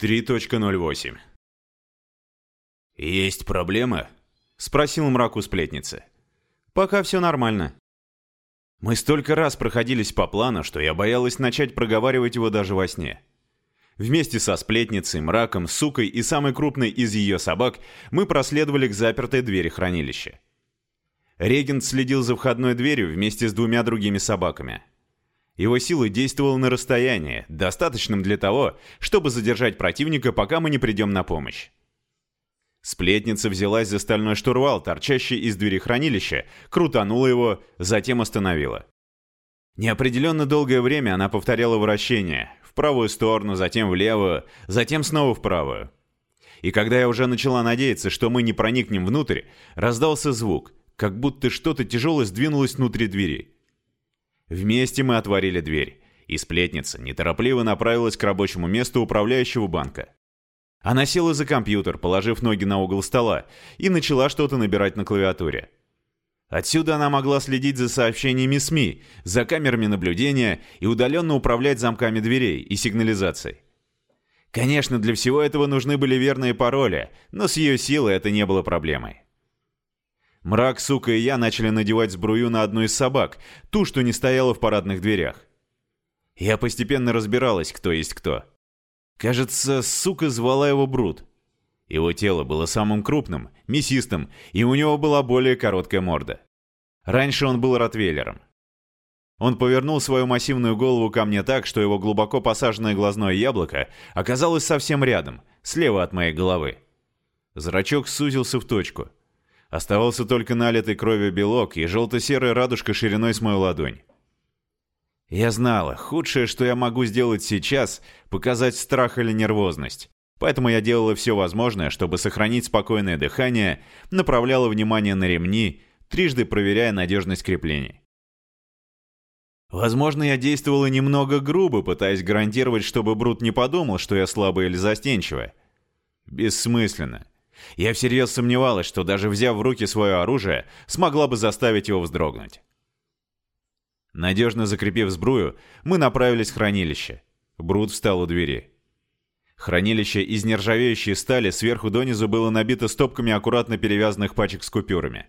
3.08 «Есть проблема?» — спросил мрак у сплетницы. «Пока все нормально». Мы столько раз проходились по плану, что я боялась начать проговаривать его даже во сне. Вместе со сплетницей, мраком, сукой и самой крупной из ее собак мы проследовали к запертой двери хранилища. Регент следил за входной дверью вместе с двумя другими собаками. Его сила действовала на расстоянии, достаточном для того, чтобы задержать противника, пока мы не придем на помощь. Сплетница взялась за стальной штурвал, торчащий из двери хранилища, крутанула его, затем остановила. Неопределенно долгое время она повторяла вращение, в правую сторону, затем в левую, затем снова в правую. И когда я уже начала надеяться, что мы не проникнем внутрь, раздался звук, как будто что-то тяжелое сдвинулось внутри двери. Вместе мы отворили дверь, и сплетница неторопливо направилась к рабочему месту управляющего банка. Она села за компьютер, положив ноги на угол стола, и начала что-то набирать на клавиатуре. Отсюда она могла следить за сообщениями СМИ, за камерами наблюдения и удаленно управлять замками дверей и сигнализацией. Конечно, для всего этого нужны были верные пароли, но с ее силой это не было проблемой. Мрак, сука и я начали надевать сбрую на одну из собак, ту, что не стояла в парадных дверях. Я постепенно разбиралась, кто есть кто. Кажется, сука звала его Брут. Его тело было самым крупным, мясистым, и у него была более короткая морда. Раньше он был ротвейлером. Он повернул свою массивную голову ко мне так, что его глубоко посаженное глазное яблоко оказалось совсем рядом, слева от моей головы. Зрачок сузился в точку – Оставался только налитый кровью белок и желто-серая радужка шириной с мою ладонь. Я знала, худшее, что я могу сделать сейчас, показать страх или нервозность. Поэтому я делала все возможное, чтобы сохранить спокойное дыхание, направляла внимание на ремни, трижды проверяя надежность креплений. Возможно, я действовала немного грубо, пытаясь гарантировать, чтобы Брут не подумал, что я слабая или застенчивая. Бессмысленно. Я всерьез сомневалась, что даже взяв в руки свое оружие, смогла бы заставить его вздрогнуть. Надежно закрепив сбрую, мы направились в хранилище. Брут встал у двери. Хранилище из нержавеющей стали сверху донизу было набито стопками аккуратно перевязанных пачек с купюрами.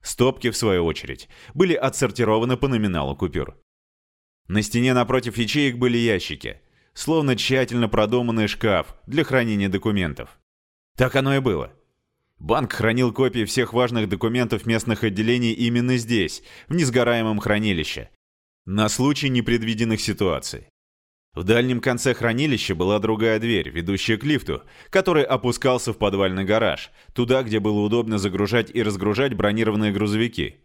Стопки, в свою очередь, были отсортированы по номиналу купюр. На стене напротив ячеек были ящики, словно тщательно продуманный шкаф для хранения документов. Так оно и было. Банк хранил копии всех важных документов местных отделений именно здесь, в несгораемом хранилище, на случай непредвиденных ситуаций. В дальнем конце хранилища была другая дверь, ведущая к лифту, который опускался в подвальный гараж, туда, где было удобно загружать и разгружать бронированные грузовики.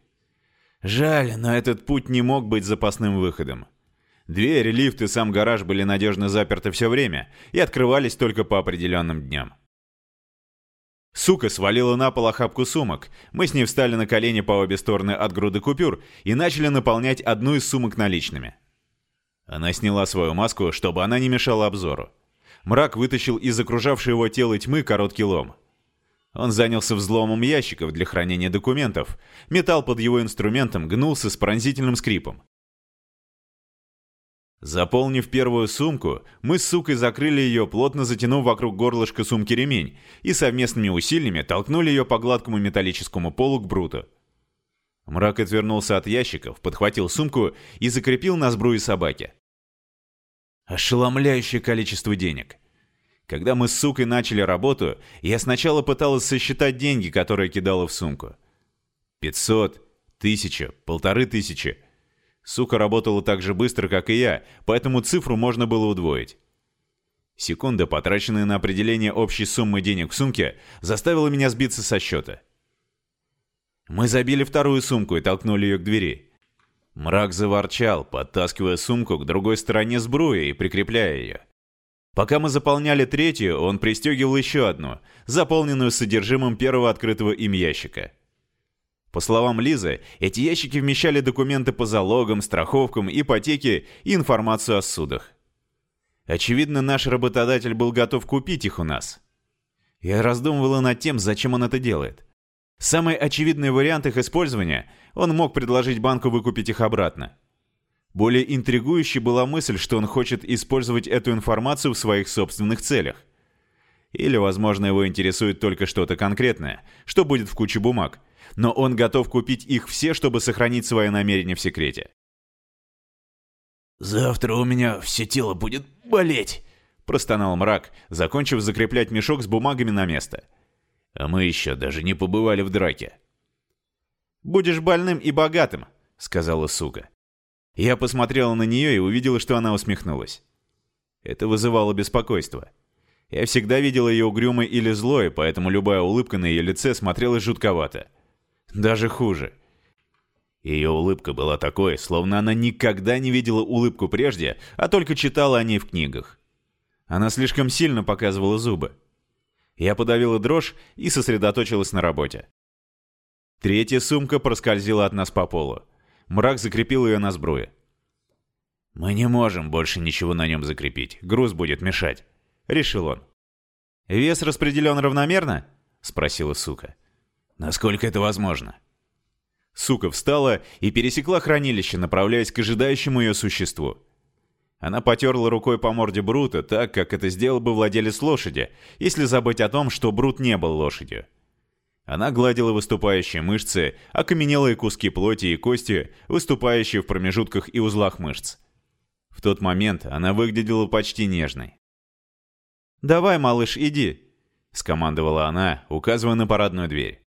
Жаль, но этот путь не мог быть запасным выходом. Двери, лифт и сам гараж были надежно заперты все время и открывались только по определенным дням. Сука свалила на пол охапку сумок. Мы с ней встали на колени по обе стороны от груды купюр и начали наполнять одну из сумок наличными. Она сняла свою маску, чтобы она не мешала обзору. Мрак вытащил из окружавшей его тела тьмы короткий лом. Он занялся взломом ящиков для хранения документов. Металл под его инструментом гнулся с пронзительным скрипом. Заполнив первую сумку, мы с сукой закрыли ее, плотно затянув вокруг горлышка сумки ремень, и совместными усилиями толкнули ее по гладкому металлическому полу к бруту. Мрак отвернулся от ящиков, подхватил сумку и закрепил на сбруе собаки. Ошеломляющее количество денег. Когда мы с сукой начали работу, я сначала пыталась сосчитать деньги, которые кидала в сумку. Пятьсот, тысяча, полторы тысячи — Сука работала так же быстро, как и я, поэтому цифру можно было удвоить. Секунда, потраченная на определение общей суммы денег в сумке, заставила меня сбиться со счета. Мы забили вторую сумку и толкнули ее к двери. Мрак заворчал, подтаскивая сумку к другой стороне сбруи и прикрепляя ее. Пока мы заполняли третью, он пристегивал еще одну, заполненную содержимым первого открытого им ящика. По словам Лизы, эти ящики вмещали документы по залогам, страховкам, ипотеке и информацию о судах. Очевидно, наш работодатель был готов купить их у нас. Я раздумывала над тем, зачем он это делает. Самый очевидный вариант их использования – он мог предложить банку выкупить их обратно. Более интригующей была мысль, что он хочет использовать эту информацию в своих собственных целях. Или, возможно, его интересует только что-то конкретное, что будет в куче бумаг, но он готов купить их все, чтобы сохранить свои намерения в секрете. «Завтра у меня все тело будет болеть», — простонал мрак, закончив закреплять мешок с бумагами на место. «А мы еще даже не побывали в драке». «Будешь больным и богатым», — сказала сука. Я посмотрела на нее и увидела, что она усмехнулась. Это вызывало беспокойство. Я всегда видела ее угрюмой или злой, поэтому любая улыбка на ее лице смотрелась жутковато. Даже хуже. Ее улыбка была такой, словно она никогда не видела улыбку прежде, а только читала о ней в книгах. Она слишком сильно показывала зубы. Я подавила дрожь и сосредоточилась на работе. Третья сумка проскользила от нас по полу. Мрак закрепил ее на сбруе. «Мы не можем больше ничего на нем закрепить. Груз будет мешать», — решил он. «Вес распределен равномерно?» — спросила сука. «Насколько это возможно?» Сука встала и пересекла хранилище, направляясь к ожидающему ее существу. Она потерла рукой по морде Брута, так, как это сделал бы владелец лошади, если забыть о том, что Брут не был лошадью. Она гладила выступающие мышцы, окаменелые куски плоти и кости, выступающие в промежутках и узлах мышц. В тот момент она выглядела почти нежной. «Давай, малыш, иди», — скомандовала она, указывая на парадную дверь.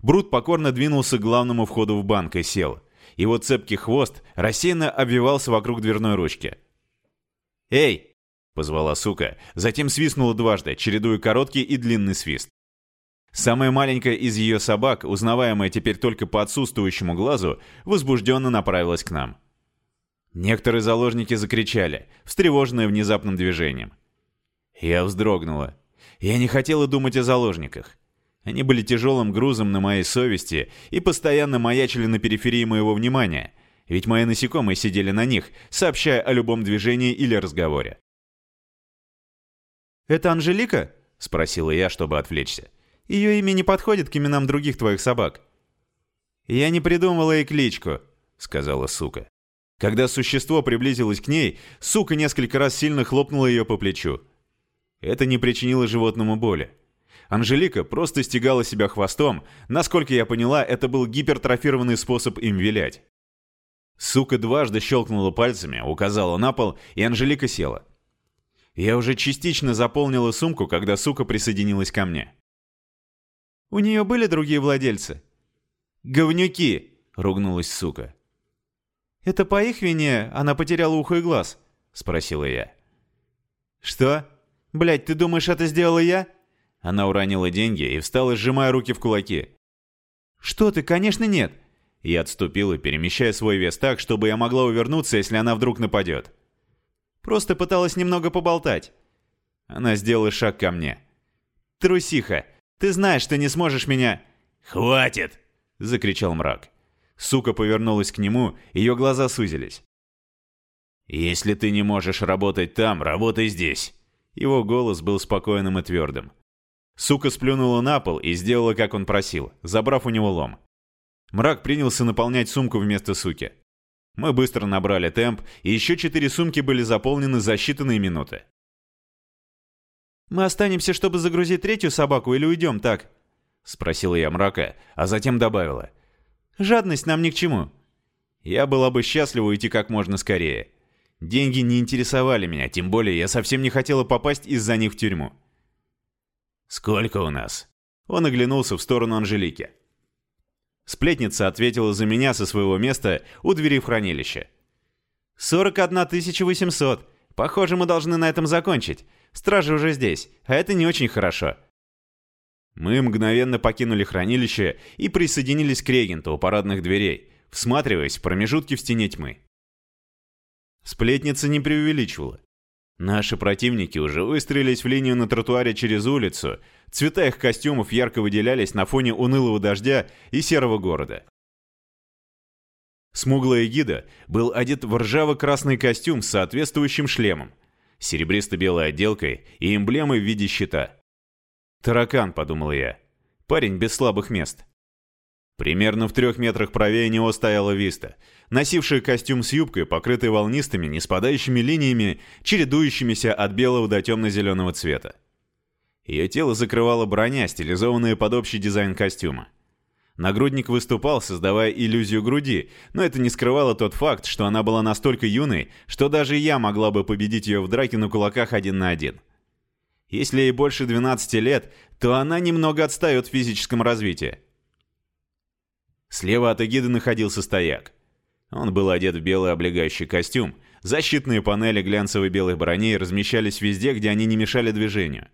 Брут покорно двинулся к главному входу в банк и сел. Его цепкий хвост рассеянно обвивался вокруг дверной ручки. «Эй!» — позвала сука, затем свистнула дважды, чередуя короткий и длинный свист. Самая маленькая из ее собак, узнаваемая теперь только по отсутствующему глазу, возбужденно направилась к нам. Некоторые заложники закричали, встревоженные внезапным движением. Я вздрогнула. Я не хотела думать о заложниках. Они были тяжелым грузом на моей совести и постоянно маячили на периферии моего внимания, ведь мои насекомые сидели на них, сообщая о любом движении или разговоре. «Это Анжелика?» — спросила я, чтобы отвлечься. Ее имя не подходит к именам других твоих собак». «Я не придумывала ей кличку», — сказала сука. Когда существо приблизилось к ней, сука несколько раз сильно хлопнула ее по плечу. Это не причинило животному боли. Анжелика просто стегала себя хвостом, насколько я поняла, это был гипертрофированный способ им вилять. Сука дважды щелкнула пальцами, указала на пол, и Анжелика села. Я уже частично заполнила сумку, когда сука присоединилась ко мне. У нее были другие владельцы?» «Говнюки!» — ругнулась сука. «Это по их вине она потеряла ухо и глаз?» — спросила я. «Что? Блядь, ты думаешь, это сделала я?» Она уронила деньги и встала, сжимая руки в кулаки. «Что ты? Конечно, нет!» Я отступила, перемещая свой вес так, чтобы я могла увернуться, если она вдруг нападет. Просто пыталась немного поболтать. Она сделала шаг ко мне. «Трусиха! Ты знаешь, ты не сможешь меня...» «Хватит!» — закричал мрак. Сука повернулась к нему, ее глаза сузились. «Если ты не можешь работать там, работай здесь!» Его голос был спокойным и твердым. Сука сплюнула на пол и сделала, как он просил, забрав у него лом. Мрак принялся наполнять сумку вместо суки. Мы быстро набрали темп, и еще четыре сумки были заполнены за считанные минуты. «Мы останемся, чтобы загрузить третью собаку, или уйдем так?» — спросила я мрака, а затем добавила. «Жадность нам ни к чему. Я была бы счастлива уйти как можно скорее. Деньги не интересовали меня, тем более я совсем не хотела попасть из-за них в тюрьму». «Сколько у нас?» Он оглянулся в сторону Анжелики. Сплетница ответила за меня со своего места у двери в хранилище. «Сорок одна тысяча восемьсот. Похоже, мы должны на этом закончить. Стражи уже здесь, а это не очень хорошо». Мы мгновенно покинули хранилище и присоединились к регенту у парадных дверей, всматриваясь в промежутки в стене тьмы. Сплетница не преувеличивала. Наши противники уже выстроились в линию на тротуаре через улицу, цвета их костюмов ярко выделялись на фоне унылого дождя и серого города. Смуглая гида был одет в ржаво-красный костюм с соответствующим шлемом, серебристо-белой отделкой и эмблемой в виде щита. «Таракан», — подумал я. «Парень без слабых мест». Примерно в трех метрах правее него стояла Виста, носившая костюм с юбкой, покрытой волнистыми, не спадающими линиями, чередующимися от белого до темно-зеленого цвета. Ее тело закрывала броня, стилизованная под общий дизайн костюма. Нагрудник выступал, создавая иллюзию груди, но это не скрывало тот факт, что она была настолько юной, что даже я могла бы победить ее в драке на кулаках один на один. Если ей больше 12 лет, то она немного отстает в физическом развитии. Слева от эгиды находился стояк. Он был одет в белый облегающий костюм. Защитные панели глянцевой белой брони размещались везде, где они не мешали движению.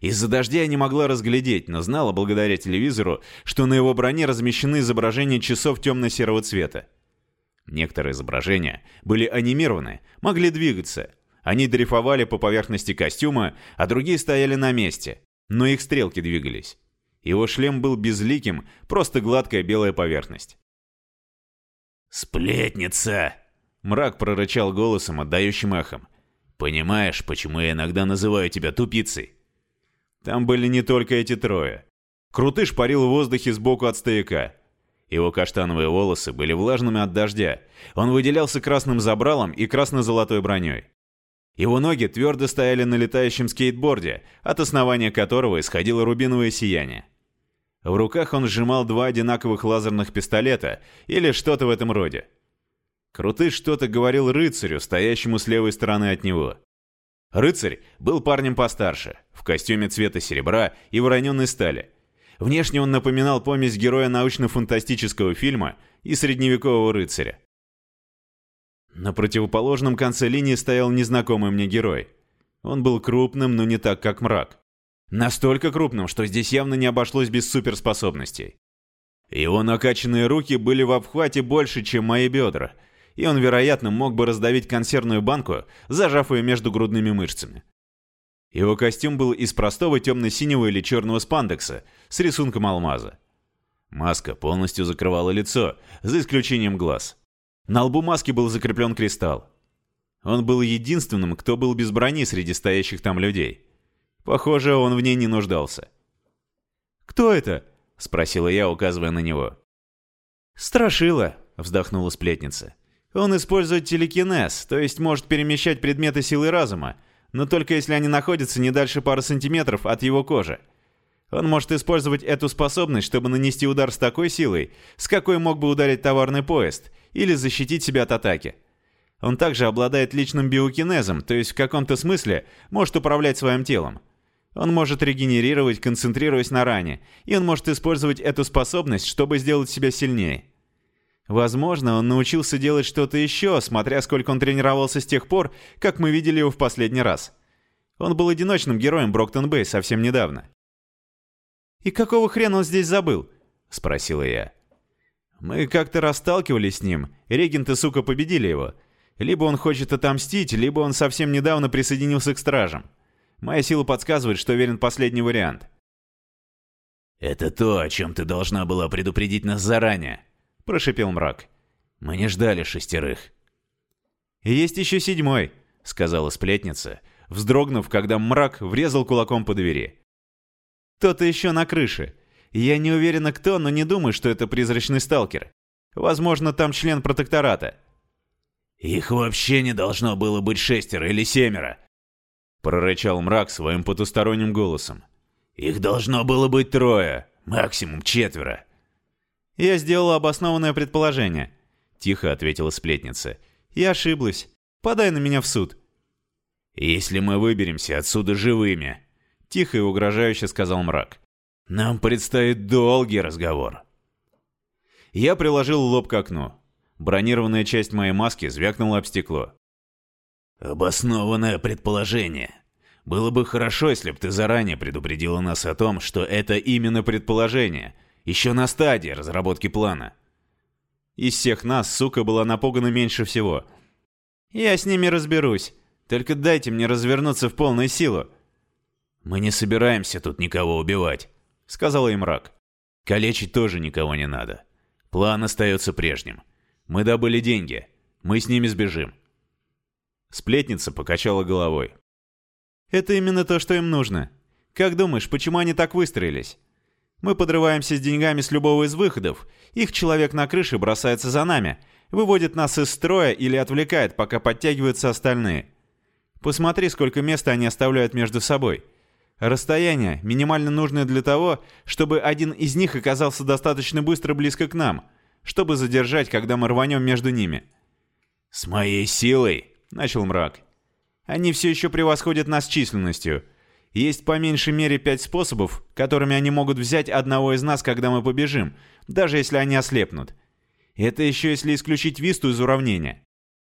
Из-за дождя я не могла разглядеть, но знала благодаря телевизору, что на его броне размещены изображения часов темно-серого цвета. Некоторые изображения были анимированы, могли двигаться. Они дрейфовали по поверхности костюма, а другие стояли на месте, но их стрелки двигались. Его шлем был безликим, просто гладкая белая поверхность. «Сплетница!» Мрак прорычал голосом, отдающим эхом. «Понимаешь, почему я иногда называю тебя тупицей?» Там были не только эти трое. Крутыш парил в воздухе сбоку от стояка. Его каштановые волосы были влажными от дождя. Он выделялся красным забралом и красно-золотой броней. Его ноги твердо стояли на летающем скейтборде, от основания которого исходило рубиновое сияние. В руках он сжимал два одинаковых лазерных пистолета или что-то в этом роде. Крутый что-то говорил рыцарю, стоящему с левой стороны от него. Рыцарь был парнем постарше, в костюме цвета серебра и вороненной стали. Внешне он напоминал помесь героя научно-фантастического фильма и средневекового рыцаря. На противоположном конце линии стоял незнакомый мне герой. Он был крупным, но не так, как мрак. Настолько крупным, что здесь явно не обошлось без суперспособностей. Его накачанные руки были в обхвате больше, чем мои бедра, и он, вероятно, мог бы раздавить консервную банку, зажав ее между грудными мышцами. Его костюм был из простого темно-синего или черного спандекса с рисунком алмаза. Маска полностью закрывала лицо, за исключением глаз. На лбу маски был закреплен кристалл. Он был единственным, кто был без брони среди стоящих там людей. Похоже, он в ней не нуждался. «Кто это?» — спросила я, указывая на него. «Страшила», — вздохнула сплетница. «Он использует телекинез, то есть может перемещать предметы силы разума, но только если они находятся не дальше пары сантиметров от его кожи. Он может использовать эту способность, чтобы нанести удар с такой силой, с какой мог бы ударить товарный поезд, или защитить себя от атаки. Он также обладает личным биокинезом, то есть в каком-то смысле может управлять своим телом. Он может регенерировать, концентрируясь на ране, и он может использовать эту способность, чтобы сделать себя сильнее. Возможно, он научился делать что-то еще, смотря сколько он тренировался с тех пор, как мы видели его в последний раз. Он был одиночным героем Броктон-Бэй совсем недавно. «И какого хрена он здесь забыл?» — спросила я. «Мы как-то расталкивались с ним, регенты, сука, победили его. Либо он хочет отомстить, либо он совсем недавно присоединился к стражам. Моя сила подсказывает, что верен последний вариант. «Это то, о чем ты должна была предупредить нас заранее», — прошипел мрак. «Мы не ждали шестерых». «Есть еще седьмой», — сказала сплетница, вздрогнув, когда мрак врезал кулаком по двери. «Кто-то еще на крыше. Я не уверена, кто, но не думаю, что это призрачный сталкер. Возможно, там член протектората». «Их вообще не должно было быть шестеро или семеро», прорычал мрак своим потусторонним голосом. «Их должно было быть трое, максимум четверо». «Я сделала обоснованное предположение», — тихо ответила сплетница. «Я ошиблась. Подай на меня в суд». «Если мы выберемся отсюда живыми», — тихо и угрожающе сказал мрак, — «нам предстоит долгий разговор». Я приложил лоб к окну. Бронированная часть моей маски звякнула об стекло. Обоснованное предположение. Было бы хорошо, если бы ты заранее предупредила нас о том, что это именно предположение, еще на стадии разработки плана. Из всех нас, сука, была напугана меньше всего. Я с ними разберусь. Только дайте мне развернуться в полную силу. Мы не собираемся тут никого убивать, сказал им мрак. Калечить тоже никого не надо. План остается прежним. Мы добыли деньги. Мы с ними сбежим. Сплетница покачала головой. «Это именно то, что им нужно. Как думаешь, почему они так выстроились? Мы подрываемся с деньгами с любого из выходов. Их человек на крыше бросается за нами, выводит нас из строя или отвлекает, пока подтягиваются остальные. Посмотри, сколько места они оставляют между собой. Расстояние, минимально нужное для того, чтобы один из них оказался достаточно быстро близко к нам, чтобы задержать, когда мы рванем между ними. «С моей силой», — начал мрак. «Они все еще превосходят нас численностью. Есть по меньшей мере пять способов, которыми они могут взять одного из нас, когда мы побежим, даже если они ослепнут. Это еще если исключить Висту из уравнения.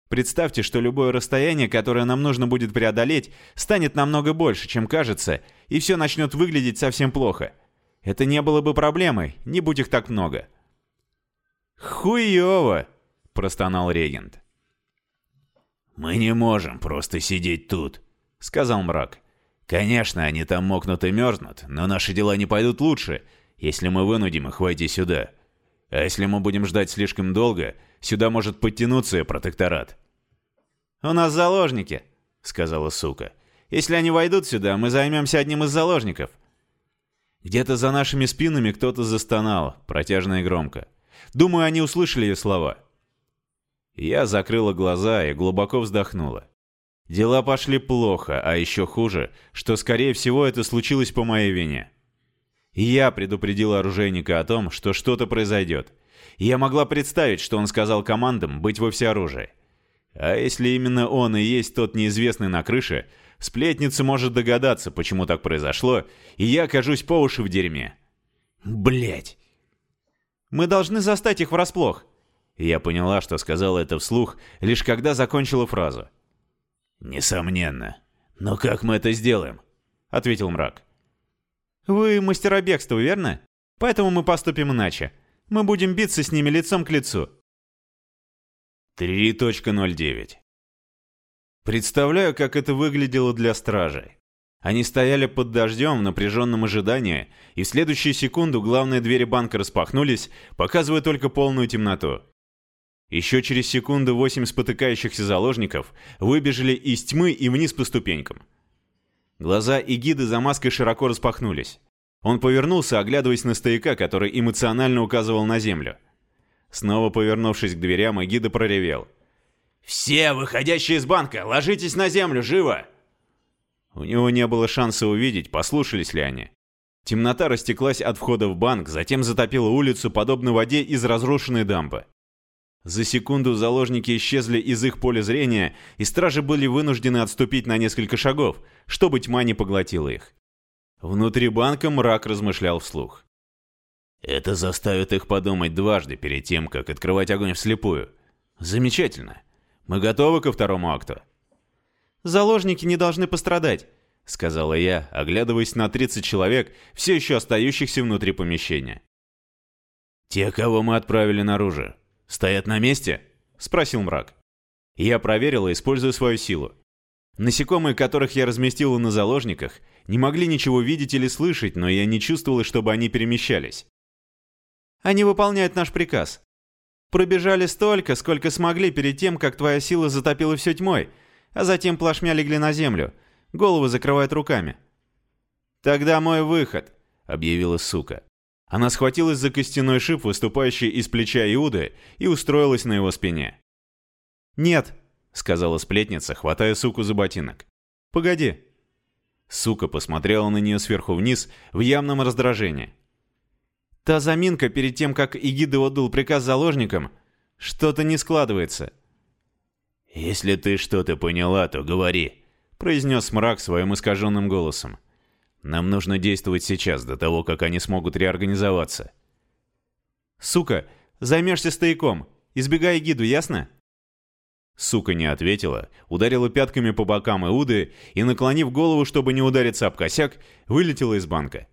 Представьте, что любое расстояние, которое нам нужно будет преодолеть, станет намного больше, чем кажется, и все начнет выглядеть совсем плохо. Это не было бы проблемой, не будь их так много. «Хуёво!» – простонал регент. «Мы не можем просто сидеть тут», — сказал мрак. «Конечно, они там мокнут и мерзнут, но наши дела не пойдут лучше, если мы вынудим их войти сюда. А если мы будем ждать слишком долго, сюда может подтянуться протекторат. «У нас заложники», — сказала сука. «Если они войдут сюда, мы займемся одним из заложников». Где-то за нашими спинами кто-то застонал, протяжно и громко. Думаю, они услышали ее слова. Я закрыла глаза и глубоко вздохнула. Дела пошли плохо, а еще хуже, что, скорее всего, это случилось по моей вине. я предупредила оружейника о том, что что-то произойдет. я могла представить, что он сказал командам быть во всеоружии. А если именно он и есть тот неизвестный на крыше, сплетница может догадаться, почему так произошло, и я окажусь по уши в дерьме. Блять. Мы должны застать их врасплох. Я поняла, что сказала это вслух, лишь когда закончила фразу. «Несомненно. Но как мы это сделаем?» — ответил мрак. «Вы мастера бегства, верно? Поэтому мы поступим иначе. Мы будем биться с ними лицом к лицу. 3.09 Представляю, как это выглядело для стражей. Они стояли под дождем в напряженном ожидании, и в следующую секунду главные двери банка распахнулись, показывая только полную темноту. Еще через секунду восемь спотыкающихся заложников выбежали из тьмы и вниз по ступенькам. Глаза Игиды за маской широко распахнулись. Он повернулся, оглядываясь на стояка, который эмоционально указывал на землю. Снова повернувшись к дверям, Эгида проревел. «Все, выходящие из банка, ложитесь на землю, живо!» У него не было шанса увидеть, послушались ли они. Темнота растеклась от входа в банк, затем затопила улицу, подобно воде из разрушенной дамбы. За секунду заложники исчезли из их поля зрения, и стражи были вынуждены отступить на несколько шагов, чтобы тьма не поглотила их. Внутри банка мрак размышлял вслух. Это заставит их подумать дважды перед тем, как открывать огонь вслепую. Замечательно. Мы готовы ко второму акту? Заложники не должны пострадать, сказала я, оглядываясь на 30 человек, все еще остающихся внутри помещения. Те, кого мы отправили наружу, стоят на месте? спросил мрак. Я проверила, используя свою силу. Насекомые, которых я разместила на заложниках, не могли ничего видеть или слышать, но я не чувствовала, чтобы они перемещались. Они выполняют наш приказ. Пробежали столько, сколько смогли перед тем, как твоя сила затопила все тьмой, а затем плашмя легли на землю. Головы закрывают руками. «Тогда мой выход», — объявила сука. Она схватилась за костяной шип, выступающий из плеча Иуды, и устроилась на его спине. «Нет», — сказала сплетница, хватая суку за ботинок. «Погоди». Сука посмотрела на нее сверху вниз в явном раздражении. Та заминка перед тем, как Игида отдал приказ заложникам, что-то не складывается. «Если ты что-то поняла, то говори», — произнес мрак своим искаженным голосом. «Нам нужно действовать сейчас, до того, как они смогут реорганизоваться». «Сука, займешься стояком. Избегай Игиду, ясно?» Сука не ответила, ударила пятками по бокам Иуды и, наклонив голову, чтобы не удариться об косяк, вылетела из банка.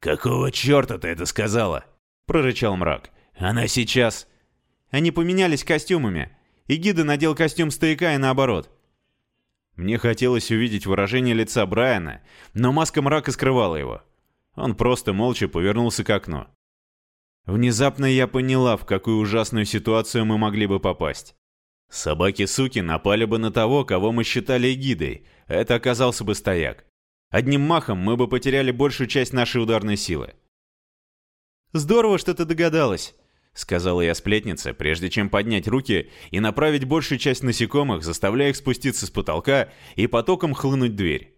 «Какого черта ты это сказала?» — прорычал мрак. «Она сейчас...» Они поменялись костюмами, и Гида надел костюм стояка и наоборот. Мне хотелось увидеть выражение лица Брайана, но маска мрака скрывала его. Он просто молча повернулся к окну. Внезапно я поняла, в какую ужасную ситуацию мы могли бы попасть. Собаки-суки напали бы на того, кого мы считали гидой, это оказался бы стояк. Одним махом мы бы потеряли большую часть нашей ударной силы. «Здорово, что ты догадалась», — сказала я сплетнице, прежде чем поднять руки и направить большую часть насекомых, заставляя их спуститься с потолка и потоком хлынуть дверь.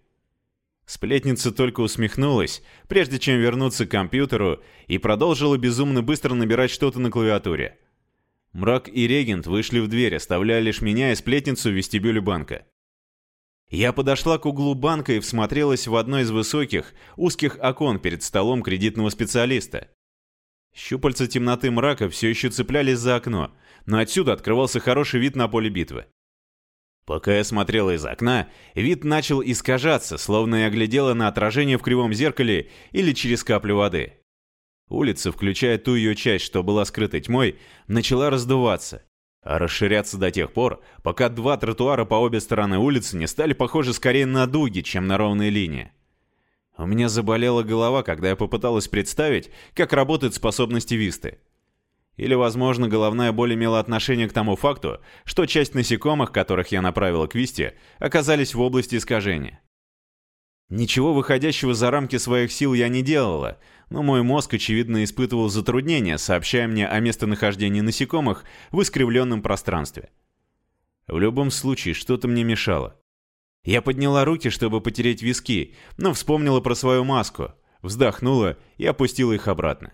Сплетница только усмехнулась, прежде чем вернуться к компьютеру, и продолжила безумно быстро набирать что-то на клавиатуре. Мрак и регент вышли в дверь, оставляя лишь меня и сплетницу в вестибюле банка. Я подошла к углу банка и всмотрелась в одно из высоких, узких окон перед столом кредитного специалиста. Щупальца темноты мрака все еще цеплялись за окно, но отсюда открывался хороший вид на поле битвы. Пока я смотрела из окна, вид начал искажаться, словно я глядела на отражение в кривом зеркале или через каплю воды. Улица, включая ту ее часть, что была скрытой тьмой, начала раздуваться, а расширяться до тех пор, пока два тротуара по обе стороны улицы не стали похожи скорее на дуги, чем на ровные линии. У меня заболела голова, когда я попыталась представить, как работают способности Висты. Или, возможно, головная боль имела отношение к тому факту, что часть насекомых, которых я направила к Висте, оказались в области искажения. Ничего выходящего за рамки своих сил я не делала, но мой мозг, очевидно, испытывал затруднения, сообщая мне о местонахождении насекомых в искривленном пространстве. В любом случае, что-то мне мешало. Я подняла руки, чтобы потереть виски, но вспомнила про свою маску, вздохнула и опустила их обратно.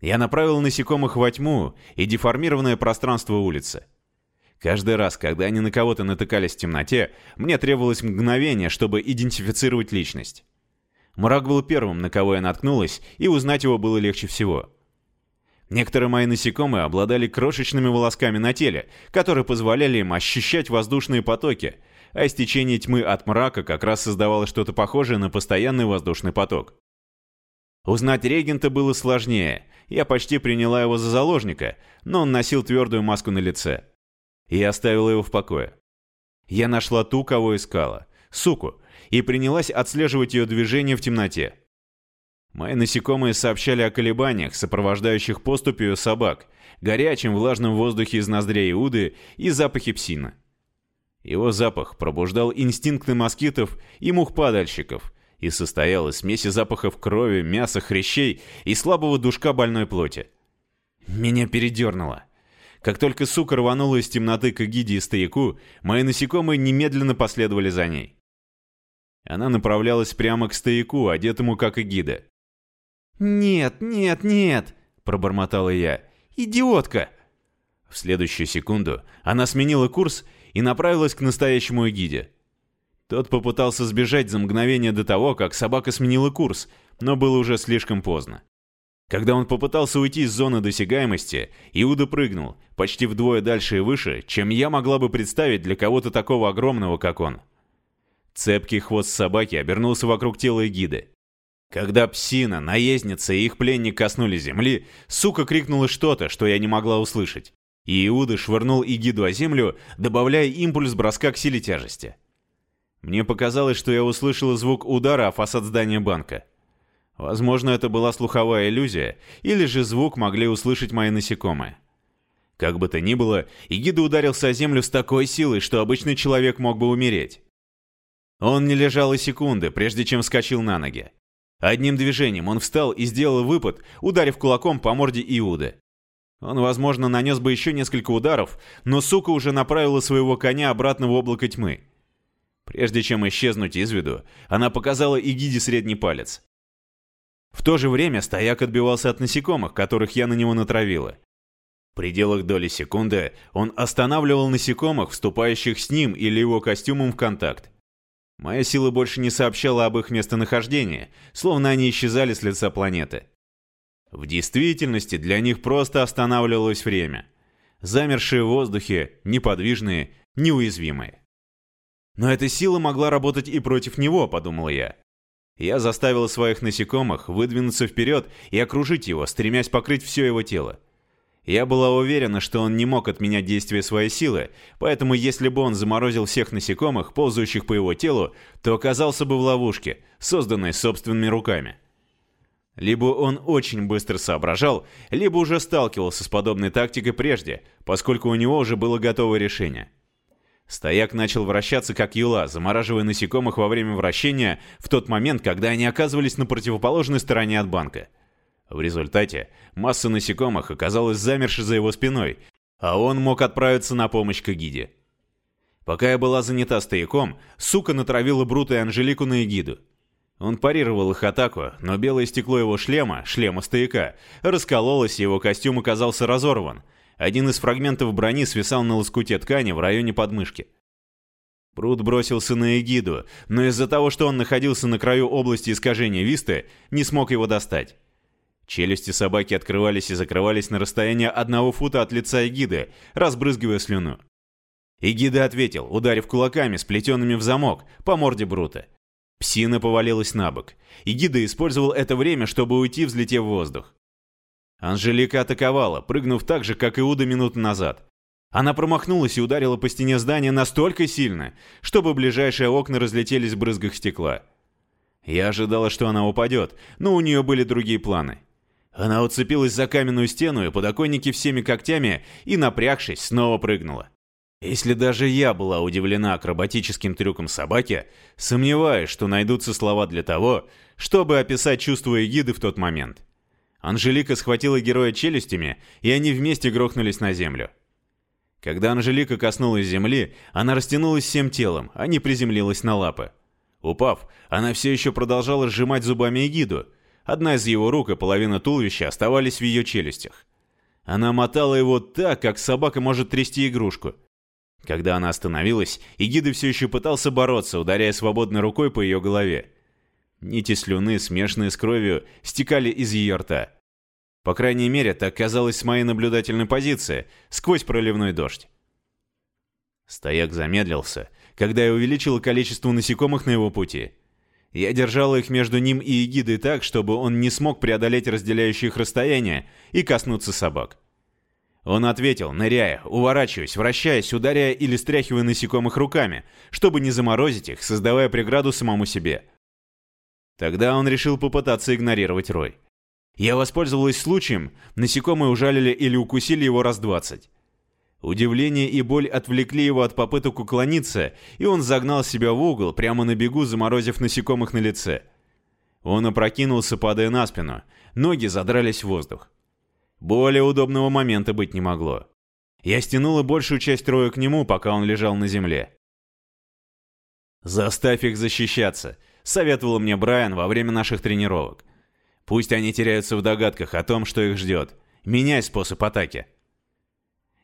Я направил насекомых во тьму и деформированное пространство улицы. Каждый раз, когда они на кого-то натыкались в темноте, мне требовалось мгновение, чтобы идентифицировать личность. Мрак был первым, на кого я наткнулась, и узнать его было легче всего. Некоторые мои насекомые обладали крошечными волосками на теле, которые позволяли им ощущать воздушные потоки, а истечение тьмы от мрака как раз создавало что-то похожее на постоянный воздушный поток. Узнать регента было сложнее, я почти приняла его за заложника, но он носил твердую маску на лице. И оставила его в покое. Я нашла ту, кого искала, суку, и принялась отслеживать ее движение в темноте. Мои насекомые сообщали о колебаниях, сопровождающих поступь ее собак, горячем влажном воздухе из ноздрей Иуды и запахе псина. Его запах пробуждал инстинкты москитов и мух-падальщиков, и состоял из смеси запахов крови, мяса, хрящей и слабого душка больной плоти. Меня передернуло. Как только сука рванула из темноты к Эгиде и стояку, мои насекомые немедленно последовали за ней. Она направлялась прямо к стояку, одетому как Эгида. «Нет, нет, нет!» – пробормотала я. «Идиотка!» В следующую секунду она сменила курс и направилась к настоящему Эгиде. Тот попытался сбежать за мгновение до того, как собака сменила курс, но было уже слишком поздно. Когда он попытался уйти из зоны досягаемости, Иуда прыгнул, почти вдвое дальше и выше, чем я могла бы представить для кого-то такого огромного, как он. Цепкий хвост собаки обернулся вокруг тела Эгиды. Когда псина, наездница и их пленник коснулись земли, сука крикнула что-то, что я не могла услышать. И Иуда швырнул Эгиду о землю, добавляя импульс броска к силе тяжести. Мне показалось, что я услышала звук удара о фасад здания банка. Возможно, это была слуховая иллюзия, или же звук могли услышать мои насекомые. Как бы то ни было, Игида ударился о землю с такой силой, что обычный человек мог бы умереть. Он не лежал и секунды, прежде чем вскочил на ноги. Одним движением он встал и сделал выпад, ударив кулаком по морде Иуды. Он, возможно, нанес бы еще несколько ударов, но сука уже направила своего коня обратно в облако тьмы. Прежде чем исчезнуть из виду, она показала Игиде средний палец. В то же время стояк отбивался от насекомых, которых я на него натравила. В пределах доли секунды он останавливал насекомых, вступающих с ним или его костюмом в контакт. Моя сила больше не сообщала об их местонахождении, словно они исчезали с лица планеты. В действительности для них просто останавливалось время. Замершие в воздухе, неподвижные, неуязвимые. Но эта сила могла работать и против него, подумал я. Я заставил своих насекомых выдвинуться вперед и окружить его, стремясь покрыть все его тело. Я была уверена, что он не мог отменять действия своей силы, поэтому если бы он заморозил всех насекомых, ползающих по его телу, то оказался бы в ловушке, созданной собственными руками. Либо он очень быстро соображал, либо уже сталкивался с подобной тактикой прежде, поскольку у него уже было готовое решение. Стояк начал вращаться как юла, замораживая насекомых во время вращения в тот момент, когда они оказывались на противоположной стороне от банка. В результате масса насекомых оказалась замершей за его спиной, а он мог отправиться на помощь к Эгиде. Пока я была занята стояком, сука натравила Брута и Анжелику на Эгиду. Он парировал их атаку, но белое стекло его шлема, шлема стояка, раскололось, и его костюм оказался разорван. Один из фрагментов брони свисал на лоскуте ткани в районе подмышки. Брут бросился на Эгиду, но из-за того, что он находился на краю области искажения Висты, не смог его достать. Челюсти собаки открывались и закрывались на расстоянии одного фута от лица Эгиды, разбрызгивая слюну. Эгида ответил, ударив кулаками, сплетенными в замок, по морде Брута. Псина повалилась на бок. Эгида использовал это время, чтобы уйти, взлетев в воздух. Анжелика атаковала, прыгнув так же, как Иуда минуту назад. Она промахнулась и ударила по стене здания настолько сильно, чтобы ближайшие окна разлетелись в брызгах стекла. Я ожидала, что она упадет, но у нее были другие планы. Она уцепилась за каменную стену и подоконники всеми когтями и, напрягшись, снова прыгнула. Если даже я была удивлена акробатическим трюком собаки, сомневаюсь, что найдутся слова для того, чтобы описать чувство эгиды в тот момент. Анжелика схватила героя челюстями, и они вместе грохнулись на землю. Когда Анжелика коснулась земли, она растянулась всем телом, а не приземлилась на лапы. Упав, она все еще продолжала сжимать зубами эгиду. Одна из его рук и половина туловища оставались в ее челюстях. Она мотала его так, как собака может трясти игрушку. Когда она остановилась, Игида все еще пытался бороться, ударяя свободной рукой по ее голове. Нити слюны, смешанные с кровью, стекали из ее рта. По крайней мере, так казалось с моей наблюдательной позиции, сквозь проливной дождь. Стояк замедлился, когда я увеличил количество насекомых на его пути. Я держал их между ним и эгидой так, чтобы он не смог преодолеть разделяющие их расстояние и коснуться собак. Он ответил, ныряя, уворачиваясь, вращаясь, ударяя или стряхивая насекомых руками, чтобы не заморозить их, создавая преграду самому себе. Тогда он решил попытаться игнорировать рой. Я воспользовалась случаем, насекомые ужалили или укусили его раз двадцать. Удивление и боль отвлекли его от попыток уклониться, и он загнал себя в угол, прямо на бегу, заморозив насекомых на лице. Он опрокинулся, падая на спину. Ноги задрались в воздух. Более удобного момента быть не могло. Я стянула большую часть роя к нему, пока он лежал на земле. «Заставь их защищаться», — советовал мне Брайан во время наших тренировок. «Пусть они теряются в догадках о том, что их ждет. Меняй способ атаки».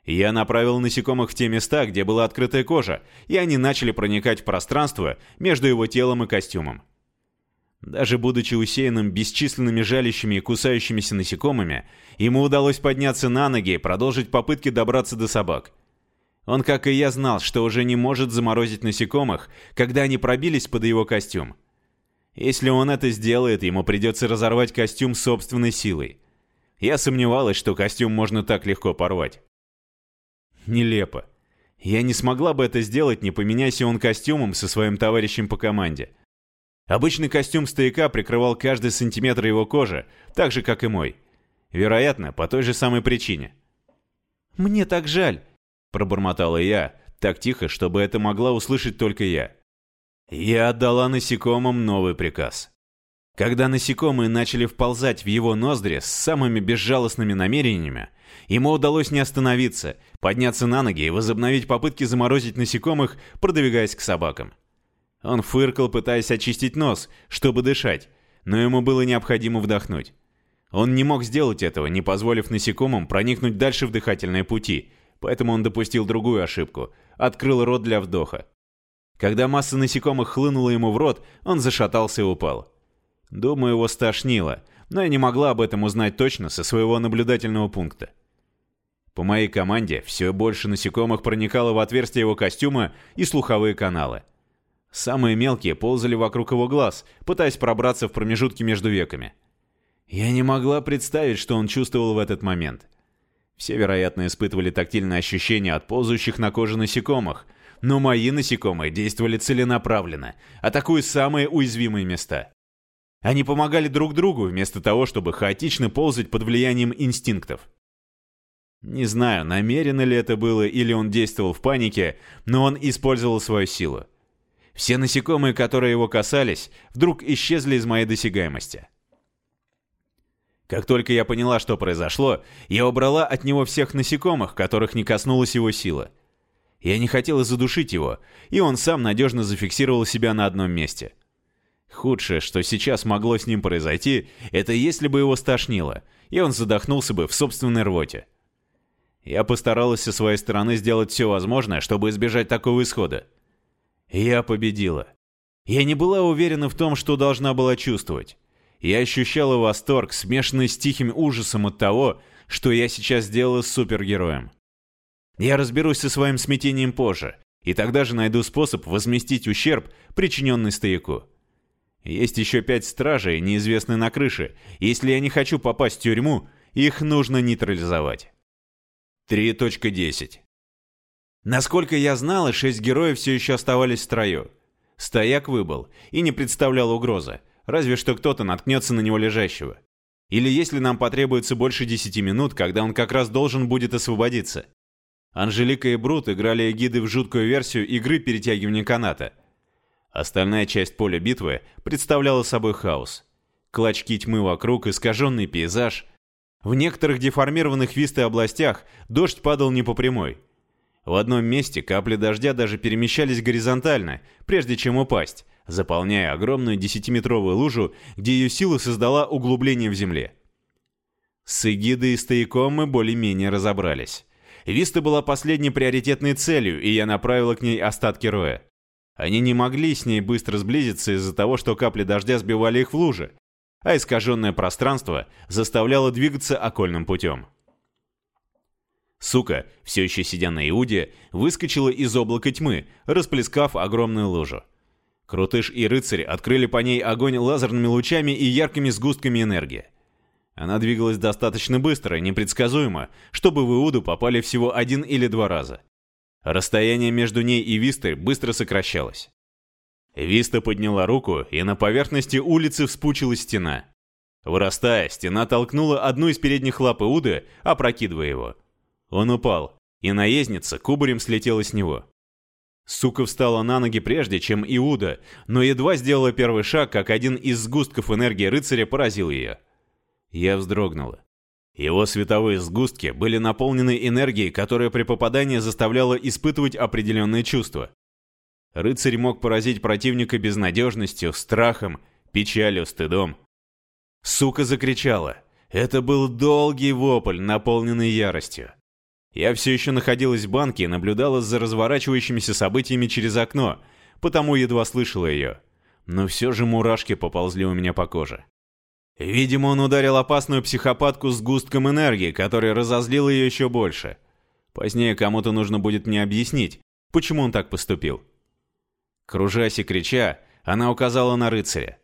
Я направил насекомых в те места, где была открытая кожа, и они начали проникать в пространство между его телом и костюмом. Даже будучи усеянным бесчисленными жалящими и кусающимися насекомыми, ему удалось подняться на ноги и продолжить попытки добраться до собак. Он, как и я, знал, что уже не может заморозить насекомых, когда они пробились под его костюм. Если он это сделает, ему придется разорвать костюм собственной силой. Я сомневалась, что костюм можно так легко порвать. Нелепо. Я не смогла бы это сделать, не поменяйся он костюмом со своим товарищем по команде. Обычный костюм стояка прикрывал каждый сантиметр его кожи, так же, как и мой. Вероятно, по той же самой причине. «Мне так жаль», — пробормотала я, так тихо, чтобы это могла услышать только я. Я отдала насекомым новый приказ. Когда насекомые начали вползать в его ноздри с самыми безжалостными намерениями, ему удалось не остановиться, подняться на ноги и возобновить попытки заморозить насекомых, продвигаясь к собакам. Он фыркал, пытаясь очистить нос, чтобы дышать, но ему было необходимо вдохнуть. Он не мог сделать этого, не позволив насекомым проникнуть дальше в дыхательные пути, поэтому он допустил другую ошибку – открыл рот для вдоха. Когда масса насекомых хлынула ему в рот, он зашатался и упал. Думаю, его стошнило, но я не могла об этом узнать точно со своего наблюдательного пункта. По моей команде все больше насекомых проникало в отверстия его костюма и слуховые каналы. Самые мелкие ползали вокруг его глаз, пытаясь пробраться в промежутки между веками. Я не могла представить, что он чувствовал в этот момент. Все, вероятно, испытывали тактильные ощущения от ползающих на коже насекомых, но мои насекомые действовали целенаправленно, атакуя самые уязвимые места. Они помогали друг другу, вместо того, чтобы хаотично ползать под влиянием инстинктов. Не знаю, намеренно ли это было или он действовал в панике, но он использовал свою силу. Все насекомые, которые его касались, вдруг исчезли из моей досягаемости. Как только я поняла, что произошло, я убрала от него всех насекомых, которых не коснулась его сила. Я не хотела задушить его, и он сам надежно зафиксировал себя на одном месте. Худшее, что сейчас могло с ним произойти, это если бы его стошнило, и он задохнулся бы в собственной рвоте. Я постаралась со своей стороны сделать все возможное, чтобы избежать такого исхода. Я победила. Я не была уверена в том, что должна была чувствовать. Я ощущала восторг, смешанный с тихим ужасом от того, что я сейчас сделала с супергероем. Я разберусь со своим смятением позже, и тогда же найду способ возместить ущерб, причиненный стояку. Есть еще пять стражей, неизвестные на крыше. Если я не хочу попасть в тюрьму, их нужно нейтрализовать. 3.10 Насколько я знала, шесть героев все еще оставались в строю. Стояк выбыл и не представлял угрозы, разве что кто-то наткнется на него лежащего. Или если нам потребуется больше десяти минут, когда он как раз должен будет освободиться. Анжелика и Брут играли эгиды в жуткую версию игры перетягивания каната. Остальная часть поля битвы представляла собой хаос. Клочки тьмы вокруг, искаженный пейзаж. В некоторых деформированных вистой областях дождь падал не по прямой. В одном месте капли дождя даже перемещались горизонтально, прежде чем упасть, заполняя огромную десятиметровую лужу, где ее сила создала углубление в земле. С эгидой и стояком мы более-менее разобрались. Виста была последней приоритетной целью, и я направила к ней остатки роя. Они не могли с ней быстро сблизиться из-за того, что капли дождя сбивали их в лужи, а искаженное пространство заставляло двигаться окольным путем. Сука, все еще сидя на Иуде, выскочила из облака тьмы, расплескав огромную лужу. Крутыш и рыцарь открыли по ней огонь лазерными лучами и яркими сгустками энергии. Она двигалась достаточно быстро и непредсказуемо, чтобы в Иуду попали всего один или два раза. Расстояние между ней и Вистой быстро сокращалось. Виста подняла руку, и на поверхности улицы вспучилась стена. Вырастая, стена толкнула одну из передних лап Иуды, опрокидывая его. Он упал, и наездница кубарем слетела с него. Сука встала на ноги прежде, чем Иуда, но едва сделала первый шаг, как один из сгустков энергии рыцаря поразил ее. Я вздрогнула. Его световые сгустки были наполнены энергией, которая при попадании заставляла испытывать определенные чувства. Рыцарь мог поразить противника безнадежностью, страхом, печалью, стыдом. Сука закричала. Это был долгий вопль, наполненный яростью. Я все еще находилась в банке и наблюдала за разворачивающимися событиями через окно, потому едва слышала ее. Но все же мурашки поползли у меня по коже. Видимо, он ударил опасную психопатку с густком энергии, который разозлил ее еще больше. Позднее кому-то нужно будет мне объяснить, почему он так поступил. Кружась и крича, она указала на рыцаря.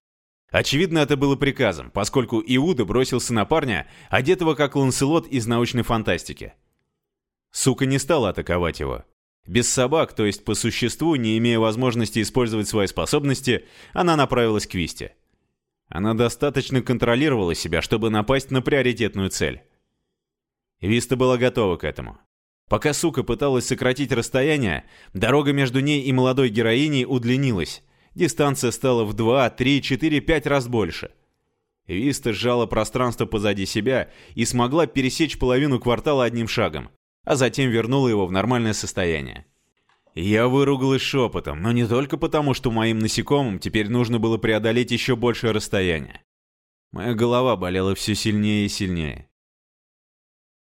Очевидно, это было приказом, поскольку Иуда бросился на парня, одетого как Ланселот из научной фантастики. Сука не стала атаковать его. Без собак, то есть по существу, не имея возможности использовать свои способности, она направилась к Висте. Она достаточно контролировала себя, чтобы напасть на приоритетную цель. Виста была готова к этому. Пока сука пыталась сократить расстояние, дорога между ней и молодой героиней удлинилась. Дистанция стала в 2, 3, 4, 5 раз больше. Виста сжала пространство позади себя и смогла пересечь половину квартала одним шагом а затем вернула его в нормальное состояние. Я выругалась шепотом, но не только потому, что моим насекомым теперь нужно было преодолеть еще большее расстояние. Моя голова болела все сильнее и сильнее.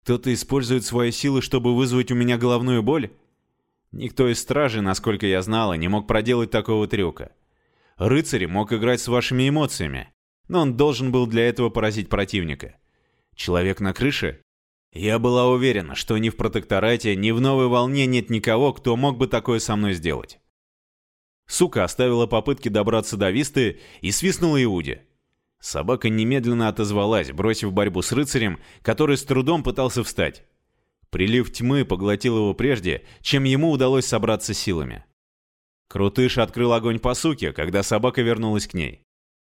Кто-то использует свои силы, чтобы вызвать у меня головную боль? Никто из стражей, насколько я знала, не мог проделать такого трюка. Рыцарь мог играть с вашими эмоциями, но он должен был для этого поразить противника. Человек на крыше я была уверена, что ни в протекторате, ни в новой волне нет никого, кто мог бы такое со мной сделать. Сука оставила попытки добраться до Висты и свистнула Иуде. Собака немедленно отозвалась, бросив борьбу с рыцарем, который с трудом пытался встать. Прилив тьмы поглотил его прежде, чем ему удалось собраться силами. Крутыш открыл огонь по суке, когда собака вернулась к ней.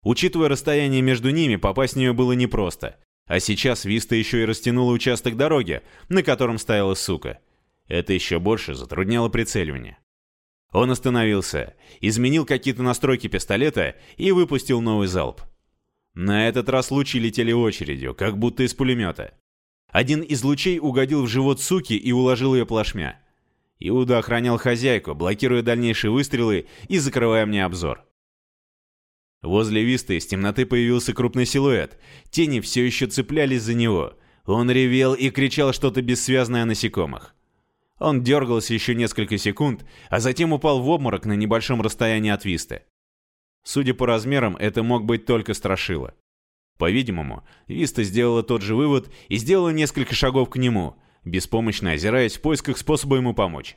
Учитывая расстояние между ними, попасть в нее было непросто, а сейчас Виста еще и растянула участок дороги, на котором стояла сука. Это еще больше затрудняло прицеливание. Он остановился, изменил какие-то настройки пистолета и выпустил новый залп. На этот раз лучи летели очередью, как будто из пулемета. Один из лучей угодил в живот суки и уложил ее плашмя. Иуда охранял хозяйку, блокируя дальнейшие выстрелы и закрывая мне обзор. Возле Висты из темноты появился крупный силуэт. Тени все еще цеплялись за него. Он ревел и кричал что-то бессвязное о насекомых. Он дергался еще несколько секунд, а затем упал в обморок на небольшом расстоянии от Висты. Судя по размерам, это мог быть только Страшила. По-видимому, Виста сделала тот же вывод и сделала несколько шагов к нему, беспомощно озираясь в поисках способа ему помочь.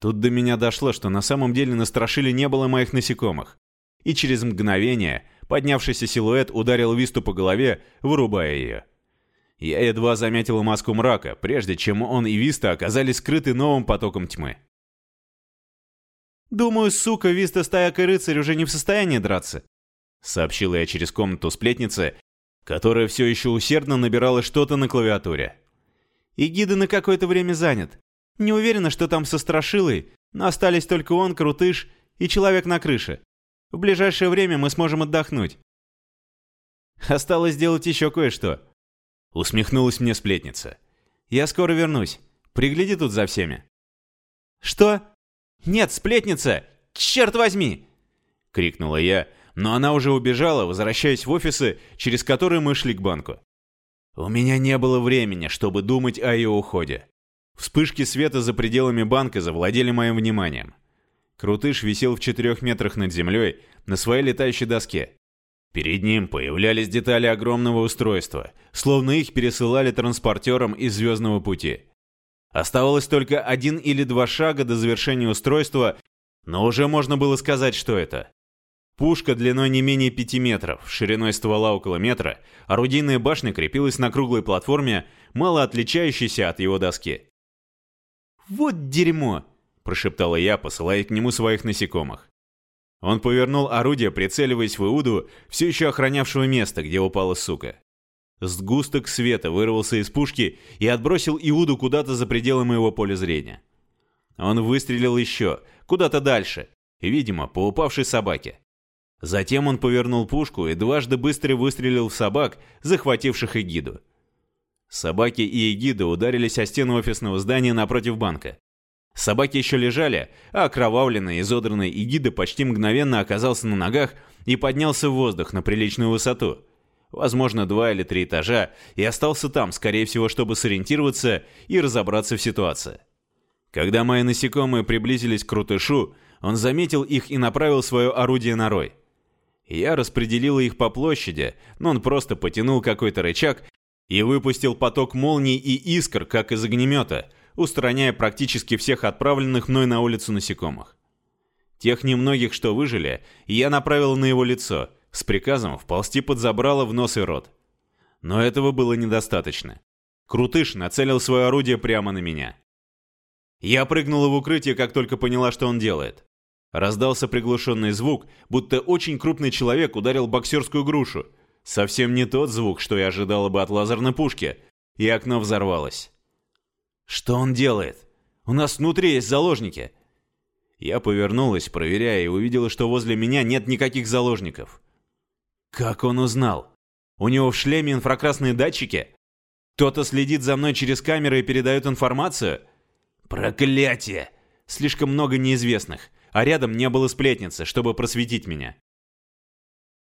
Тут до меня дошло, что на самом деле на Страшиле не было моих насекомых. И через мгновение поднявшийся силуэт ударил Висту по голове, вырубая ее. Я едва заметил маску мрака, прежде чем он и Виста оказались скрыты новым потоком тьмы. «Думаю, сука, Виста, Стояк и Рыцарь уже не в состоянии драться», сообщила я через комнату сплетнице, которая все еще усердно набирала что-то на клавиатуре. «И гида на какое-то время занят. Не уверена, что там со Страшилой, но остались только он, Крутыш и человек на крыше. В ближайшее время мы сможем отдохнуть». «Осталось сделать еще кое-что», — усмехнулась мне сплетница. «Я скоро вернусь. Пригляди тут за всеми». «Что?» «Нет, сплетница! Черт возьми!» — крикнула я, но она уже убежала, возвращаясь в офисы, через которые мы шли к банку. У меня не было времени, чтобы думать о ее уходе. Вспышки света за пределами банка завладели моим вниманием. Крутыш висел в четырех метрах над землей на своей летающей доске. Перед ним появлялись детали огромного устройства, словно их пересылали транспортером из Звездного пути. Оставалось только один или два шага до завершения устройства, но уже можно было сказать, что это. Пушка длиной не менее 5 метров, шириной ствола около метра, орудийная башня крепилась на круглой платформе, мало отличающейся от его доски. «Вот дерьмо!» – прошептала я, посылая к нему своих насекомых. Он повернул орудие, прицеливаясь в Иуду, все еще охранявшего место, где упала сука. Сгусток света вырвался из пушки и отбросил Иуду куда-то за пределы моего поля зрения. Он выстрелил еще, куда-то дальше, видимо, по упавшей собаке. Затем он повернул пушку и дважды быстро выстрелил в собак, захвативших эгиду. Собаки и эгида ударились о стену офисного здания напротив банка. Собаки еще лежали, а окровавленный, изодранный эгида почти мгновенно оказался на ногах и поднялся в воздух на приличную высоту – возможно, два или три этажа, и остался там, скорее всего, чтобы сориентироваться и разобраться в ситуации. Когда мои насекомые приблизились к Крутышу, он заметил их и направил свое орудие на рой. Я распределила их по площади, но он просто потянул какой-то рычаг и выпустил поток молний и искр, как из огнемета, устраняя практически всех отправленных мной на улицу насекомых. Тех немногих, что выжили, я направил на его лицо – с приказом вползти под забрало в нос и рот. Но этого было недостаточно. Крутыш нацелил свое орудие прямо на меня. Я прыгнула в укрытие, как только поняла, что он делает. Раздался приглушенный звук, будто очень крупный человек ударил боксерскую грушу. Совсем не тот звук, что я ожидала бы от лазерной пушки, и окно взорвалось. «Что он делает? У нас внутри есть заложники!» Я повернулась, проверяя, и увидела, что возле меня нет никаких заложников. Как он узнал? У него в шлеме инфракрасные датчики? Кто-то следит за мной через камеры и передает информацию? Проклятие! Слишком много неизвестных, а рядом не было сплетницы, чтобы просветить меня.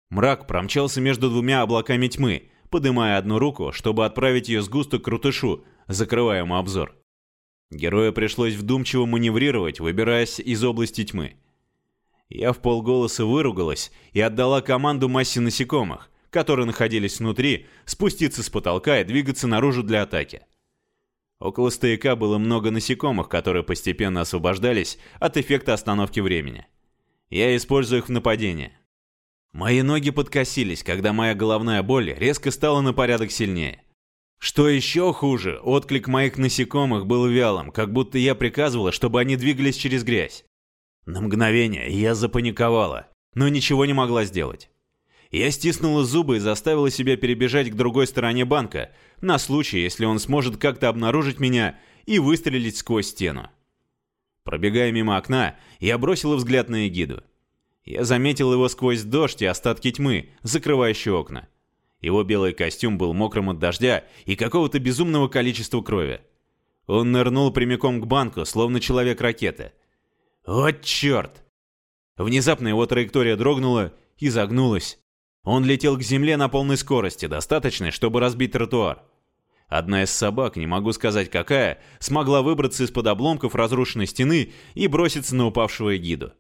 Мрак промчался между двумя облаками тьмы, подымая одну руку, чтобы отправить ее с густо к крутышу, закрывая ему обзор. Герою пришлось вдумчиво маневрировать, выбираясь из области тьмы. Я в полголоса выругалась и отдала команду массе насекомых, которые находились внутри, спуститься с потолка и двигаться наружу для атаки. Около стояка было много насекомых, которые постепенно освобождались от эффекта остановки времени. Я использую их в нападении. Мои ноги подкосились, когда моя головная боль резко стала на порядок сильнее. Что еще хуже, отклик моих насекомых был вялым, как будто я приказывала, чтобы они двигались через грязь. На мгновение я запаниковала, но ничего не могла сделать. Я стиснула зубы и заставила себя перебежать к другой стороне банка, на случай, если он сможет как-то обнаружить меня и выстрелить сквозь стену. Пробегая мимо окна, я бросила взгляд на эгиду. Я заметил его сквозь дождь и остатки тьмы, закрывающие окна. Его белый костюм был мокрым от дождя и какого-то безумного количества крови. Он нырнул прямиком к банку, словно человек-ракета. Вот черт! Внезапно его траектория дрогнула и загнулась. Он летел к земле на полной скорости, достаточной, чтобы разбить тротуар. Одна из собак, не могу сказать какая, смогла выбраться из-под обломков разрушенной стены и броситься на упавшего эгиду.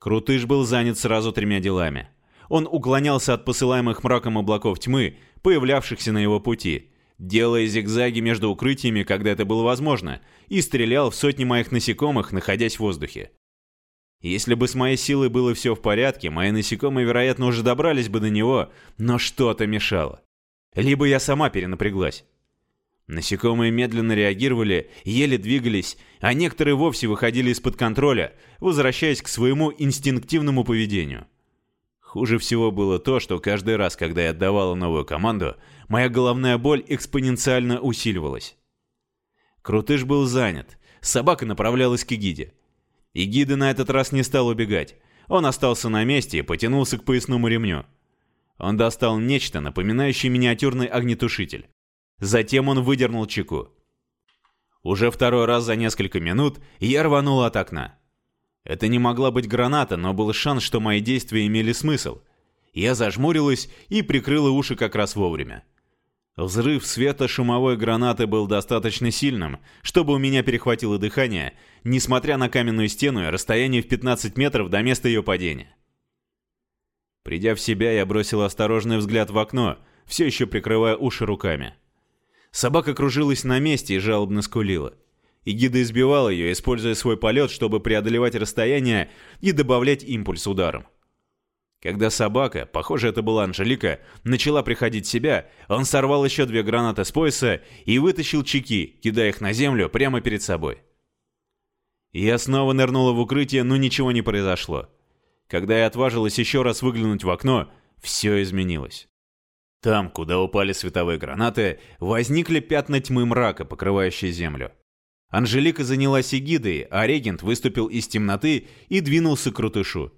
Крутыш был занят сразу тремя делами. Он уклонялся от посылаемых мраком облаков тьмы, появлявшихся на его пути, делая зигзаги между укрытиями, когда это было возможно, и стрелял в сотни моих насекомых, находясь в воздухе. Если бы с моей силой было все в порядке, мои насекомые, вероятно, уже добрались бы до него, но что-то мешало. Либо я сама перенапряглась. Насекомые медленно реагировали, еле двигались, а некоторые вовсе выходили из-под контроля, возвращаясь к своему инстинктивному поведению. Хуже всего было то, что каждый раз, когда я отдавала новую команду, моя головная боль экспоненциально усиливалась. Крутыш был занят, собака направлялась к Эгиде. Эгида на этот раз не стал убегать, он остался на месте и потянулся к поясному ремню. Он достал нечто, напоминающее миниатюрный огнетушитель. Затем он выдернул чеку. Уже второй раз за несколько минут я рванул от окна. Это не могла быть граната, но был шанс, что мои действия имели смысл. Я зажмурилась и прикрыла уши как раз вовремя. Взрыв света шумовой гранаты был достаточно сильным, чтобы у меня перехватило дыхание, несмотря на каменную стену и расстояние в 15 метров до места ее падения. Придя в себя, я бросил осторожный взгляд в окно, все еще прикрывая уши руками. Собака кружилась на месте и жалобно скулила. И гида избивал ее, используя свой полет, чтобы преодолевать расстояние и добавлять импульс ударом. Когда собака, похоже это была Анжелика, начала приходить в себя, он сорвал еще две гранаты с пояса и вытащил чеки, кидая их на землю прямо перед собой. Я снова нырнула в укрытие, но ничего не произошло. Когда я отважилась еще раз выглянуть в окно, все изменилось. Там, куда упали световые гранаты, возникли пятна тьмы мрака, покрывающие землю. Анжелика занялась эгидой, а регент выступил из темноты и двинулся к крутышу.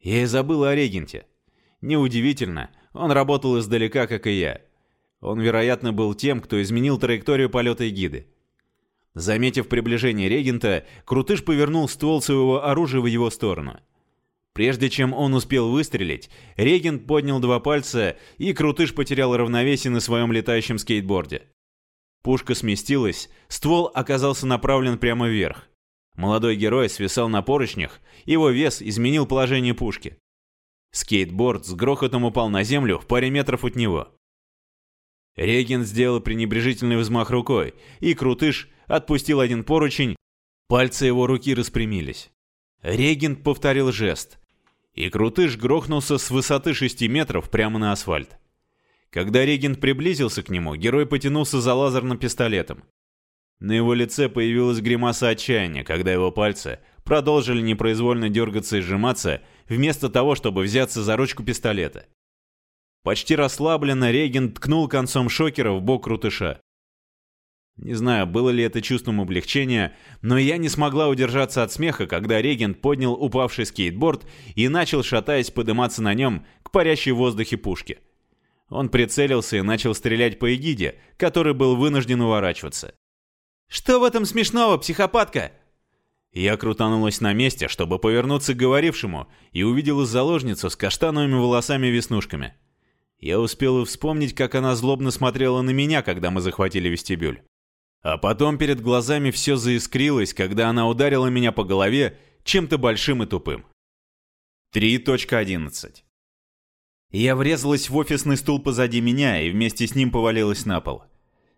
Я и забыл о регенте. Неудивительно, он работал издалека, как и я. Он, вероятно, был тем, кто изменил траекторию полета эгиды. Заметив приближение регента, Крутыш повернул ствол своего оружия в его сторону. Прежде чем он успел выстрелить, регент поднял два пальца, и Крутыш потерял равновесие на своем летающем скейтборде. Пушка сместилась, ствол оказался направлен прямо вверх. Молодой герой свисал на поручнях, его вес изменил положение пушки. Скейтборд с грохотом упал на землю в паре метров от него. Регент сделал пренебрежительный взмах рукой, и Крутыш отпустил один поручень, пальцы его руки распрямились. Регент повторил жест, и Крутыш грохнулся с высоты 6 метров прямо на асфальт. Когда регент приблизился к нему, герой потянулся за лазерным пистолетом. На его лице появилась гримаса отчаяния, когда его пальцы продолжили непроизвольно дергаться и сжиматься, вместо того, чтобы взяться за ручку пистолета. Почти расслабленно регент ткнул концом шокера в бок крутыша. Не знаю, было ли это чувством облегчения, но я не смогла удержаться от смеха, когда регент поднял упавший скейтборд и начал, шатаясь, подниматься на нем к парящей в воздухе пушке. Он прицелился и начал стрелять по эгиде, который был вынужден уворачиваться. «Что в этом смешного, психопатка?» Я крутанулась на месте, чтобы повернуться к говорившему, и увидела заложницу с каштановыми волосами и веснушками. Я успела вспомнить, как она злобно смотрела на меня, когда мы захватили вестибюль. А потом перед глазами все заискрилось, когда она ударила меня по голове чем-то большим и тупым. 3.11 Я врезалась в офисный стул позади меня и вместе с ним повалилась на пол.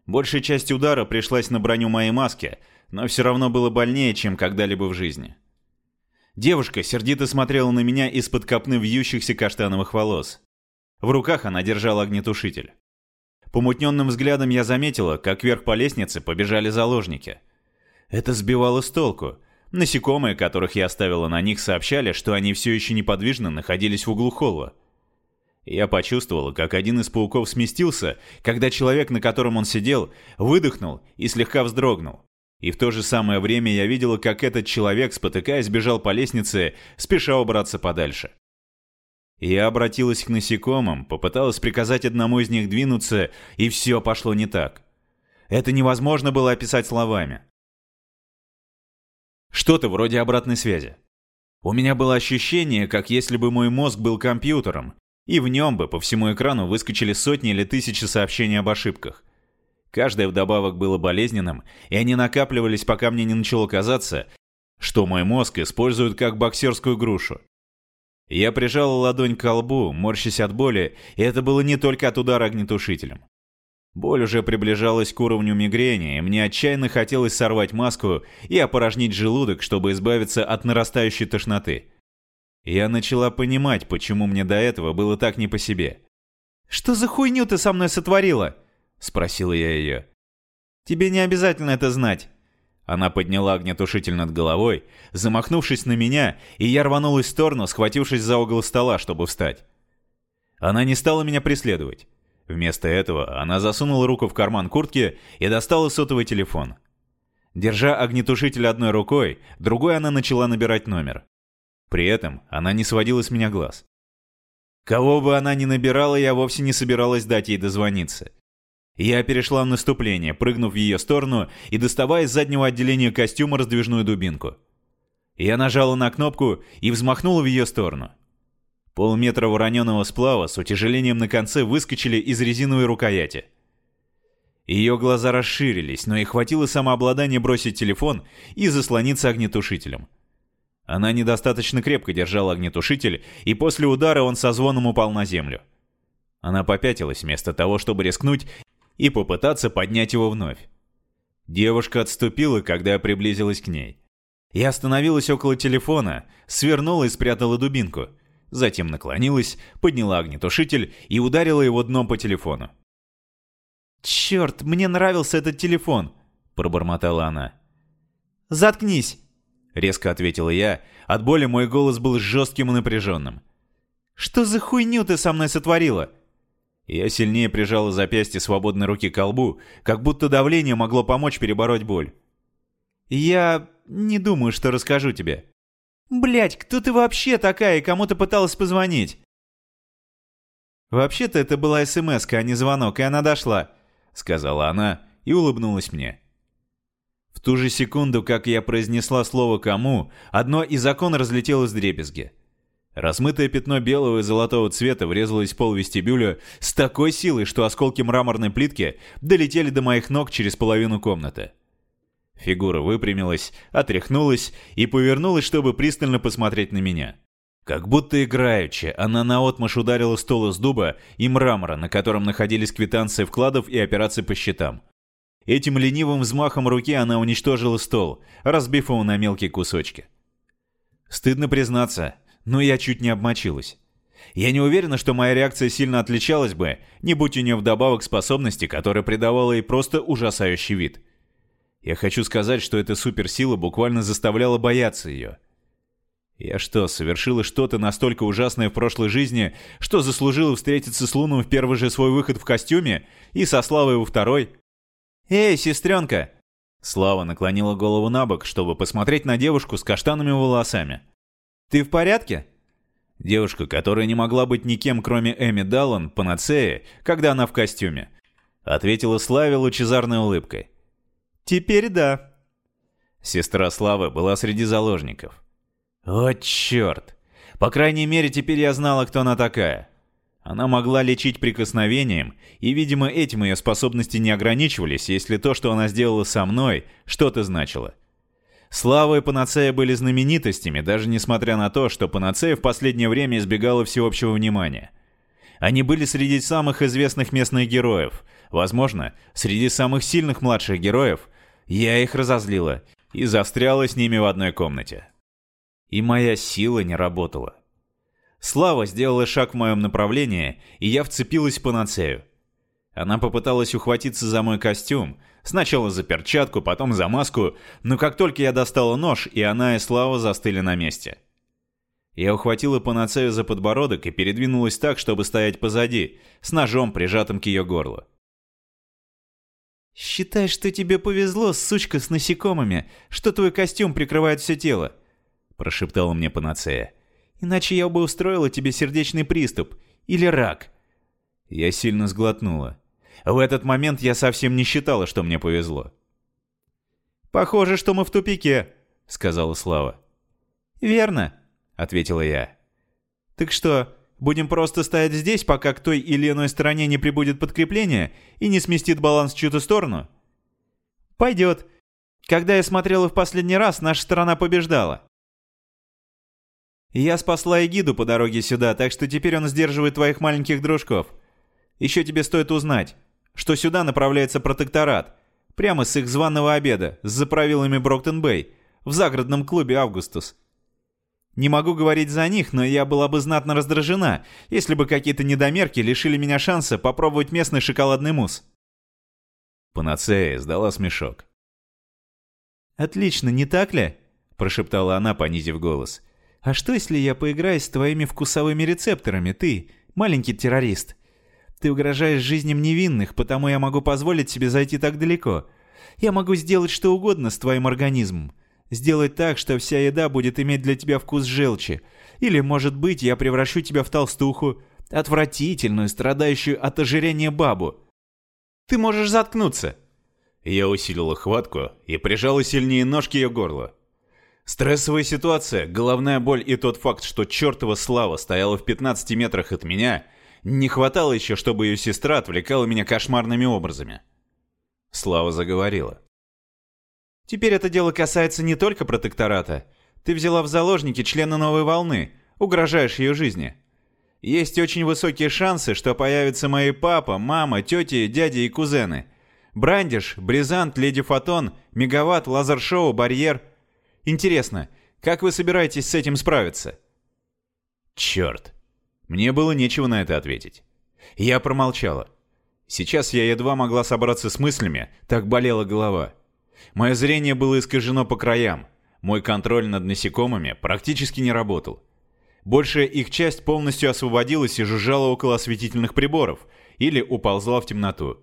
Большая часть удара пришлась на броню моей маски, но все равно было больнее, чем когда-либо в жизни. Девушка сердито смотрела на меня из-под копны вьющихся каштановых волос. В руках она держала огнетушитель. Помутненным взглядом я заметила, как вверх по лестнице побежали заложники. Это сбивало с толку. Насекомые, которых я оставила на них, сообщали, что они все еще неподвижно находились в углу холла. Я почувствовала, как один из пауков сместился, когда человек, на котором он сидел, выдохнул и слегка вздрогнул. И в то же самое время я видела, как этот человек, спотыкаясь, бежал по лестнице, спеша убраться подальше. Я обратилась к насекомым, попыталась приказать одному из них двинуться, и все пошло не так. Это невозможно было описать словами. Что-то вроде обратной связи. У меня было ощущение, как если бы мой мозг был компьютером, и в нем бы по всему экрану выскочили сотни или тысячи сообщений об ошибках. Каждое вдобавок было болезненным, и они накапливались, пока мне не начало казаться, что мой мозг используют как боксерскую грушу. Я прижала ладонь к колбу, морщась от боли, и это было не только от удара огнетушителем. Боль уже приближалась к уровню мигрени, и мне отчаянно хотелось сорвать маску и опорожнить желудок, чтобы избавиться от нарастающей тошноты. Я начала понимать, почему мне до этого было так не по себе. «Что за хуйню ты со мной сотворила?» — спросила я ее. «Тебе не обязательно это знать». Она подняла огнетушитель над головой, замахнувшись на меня, и я рванулась в сторону, схватившись за угол стола, чтобы встать. Она не стала меня преследовать. Вместо этого она засунула руку в карман куртки и достала сотовый телефон. Держа огнетушитель одной рукой, другой она начала набирать номер. При этом она не сводила с меня глаз. Кого бы она ни набирала, я вовсе не собиралась дать ей дозвониться. Я перешла в наступление, прыгнув в ее сторону и доставая из заднего отделения костюма раздвижную дубинку. Я нажала на кнопку и взмахнула в ее сторону. Полметра вороненого сплава с утяжелением на конце выскочили из резиновой рукояти. Ее глаза расширились, но ей хватило самообладания бросить телефон и заслониться огнетушителем. Она недостаточно крепко держала огнетушитель, и после удара он со звоном упал на землю. Она попятилась вместо того, чтобы рискнуть и попытаться поднять его вновь. Девушка отступила, когда я приблизилась к ней. Я остановилась около телефона, свернула и спрятала дубинку. Затем наклонилась, подняла огнетушитель и ударила его дном по телефону. «Черт, мне нравился этот телефон!» – пробормотала она. «Заткнись!» – резко ответила я. От боли мой голос был жестким и напряженным. «Что за хуйню ты со мной сотворила?» Я сильнее прижала запястье свободной руки к колбу, как будто давление могло помочь перебороть боль. «Я не думаю, что расскажу тебе». «Блядь, кто ты вообще такая и кому ты пыталась позвонить?» «Вообще-то это была смс а не звонок, и она дошла», — сказала она и улыбнулась мне. В ту же секунду, как я произнесла слово «кому», одно из окон разлетелось в дребезги. Размытое пятно белого и золотого цвета врезалось в пол вестибюля с такой силой, что осколки мраморной плитки долетели до моих ног через половину комнаты. Фигура выпрямилась, отряхнулась и повернулась, чтобы пристально посмотреть на меня. Как будто играючи, она наотмашь ударила стол из дуба и мрамора, на котором находились квитанции вкладов и операций по счетам. Этим ленивым взмахом руки она уничтожила стол, разбив его на мелкие кусочки. Стыдно признаться, но я чуть не обмочилась. Я не уверена, что моя реакция сильно отличалась бы, не будь у нее вдобавок способности, которая придавала ей просто ужасающий вид. Я хочу сказать, что эта суперсила буквально заставляла бояться ее. Я что, совершила что-то настолько ужасное в прошлой жизни, что заслужила встретиться с Луном в первый же свой выход в костюме и со Славой во второй? «Эй, сестренка!» Слава наклонила голову на бок, чтобы посмотреть на девушку с каштанными волосами. «Ты в порядке?» Девушка, которая не могла быть никем, кроме Эми Даллан, панацея, когда она в костюме, ответила Славе лучезарной улыбкой. «Теперь да». Сестра Славы была среди заложников. «О, черт! По крайней мере, теперь я знала, кто она такая. Она могла лечить прикосновением, и, видимо, этим ее способности не ограничивались, если то, что она сделала со мной, что-то значило. Слава и Панацея были знаменитостями, даже несмотря на то, что Панацея в последнее время избегала всеобщего внимания. Они были среди самых известных местных героев. Возможно, среди самых сильных младших героев. Я их разозлила и застряла с ними в одной комнате. И моя сила не работала. Слава сделала шаг в моем направлении, и я вцепилась в Панацею. Она попыталась ухватиться за мой костюм, Сначала за перчатку, потом за маску, но как только я достала нож, и она и Слава застыли на месте. Я ухватила панацею за подбородок и передвинулась так, чтобы стоять позади, с ножом, прижатым к ее горлу. «Считай, что тебе повезло, сучка с насекомыми, что твой костюм прикрывает все тело», — прошептала мне панацея. «Иначе я бы устроила тебе сердечный приступ. Или рак». Я сильно сглотнула. В этот момент я совсем не считала, что мне повезло. «Похоже, что мы в тупике», — сказала Слава. «Верно», — ответила я. «Так что, будем просто стоять здесь, пока к той или иной стороне не прибудет подкрепление и не сместит баланс в чью-то сторону?» «Пойдет. Когда я смотрела в последний раз, наша сторона побеждала». «Я спасла Эгиду по дороге сюда, так что теперь он сдерживает твоих маленьких дружков. Еще тебе стоит узнать, что сюда направляется протекторат, прямо с их званого обеда, с заправилами Броктон-Бэй, в загородном клубе «Августус». Не могу говорить за них, но я была бы знатно раздражена, если бы какие-то недомерки лишили меня шанса попробовать местный шоколадный мусс. Панацея издала смешок. «Отлично, не так ли?» – прошептала она, понизив голос. «А что, если я поиграю с твоими вкусовыми рецепторами, ты, маленький террорист? Ты угрожаешь жизням невинных, потому я могу позволить себе зайти так далеко. Я могу сделать что угодно с твоим организмом. Сделать так, что вся еда будет иметь для тебя вкус желчи. Или, может быть, я превращу тебя в толстуху, отвратительную, страдающую от ожирения бабу. Ты можешь заткнуться. Я усилила хватку и прижала сильнее ножки ее горла. Стрессовая ситуация, головная боль и тот факт, что чертова слава стояла в 15 метрах от меня, не хватало еще, чтобы ее сестра отвлекала меня кошмарными образами. Слава заговорила. Теперь это дело касается не только протектората. Ты взяла в заложники члена новой волны, угрожаешь ее жизни. Есть очень высокие шансы, что появятся мои папа, мама, тети, дяди и кузены. Брандиш, Бризант, Леди Фотон, Мегаватт, Лазер-шоу, Барьер. Интересно, как вы собираетесь с этим справиться? Черт. Мне было нечего на это ответить. Я промолчала. Сейчас я едва могла собраться с мыслями, так болела голова. Мое зрение было искажено по краям. Мой контроль над насекомыми практически не работал. Большая их часть полностью освободилась и жужжала около осветительных приборов или уползла в темноту.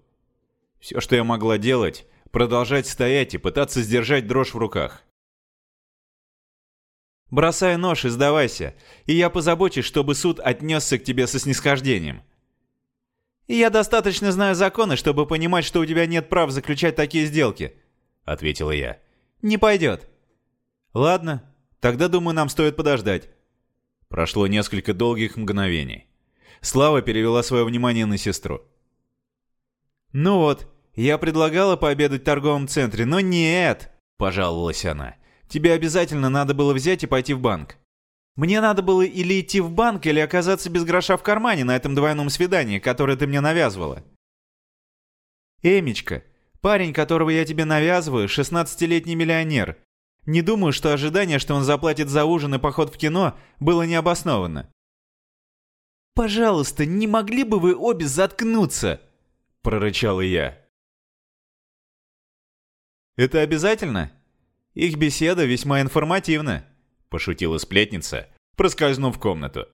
Все, что я могла делать, продолжать стоять и пытаться сдержать дрожь в руках. «Бросай нож и сдавайся, и я позабочусь, чтобы суд отнесся к тебе со снисхождением», я достаточно знаю законы, чтобы понимать, что у тебя нет прав заключать такие сделки. — ответила я. «Не пойдет». «Ладно, тогда, думаю, нам стоит подождать». Прошло несколько долгих мгновений. Слава перевела свое внимание на сестру. «Ну вот, я предлагала пообедать в торговом центре, но нет!» – пожаловалась она. «Тебе обязательно надо было взять и пойти в банк». «Мне надо было или идти в банк, или оказаться без гроша в кармане на этом двойном свидании, которое ты мне навязывала». «Эмечка, Парень, которого я тебе навязываю, 16-летний миллионер. Не думаю, что ожидание, что он заплатит за ужин и поход в кино, было необоснованно. «Пожалуйста, не могли бы вы обе заткнуться?» – прорычал я. «Это обязательно? Их беседа весьма информативна», – пошутила сплетница, проскользнув в комнату.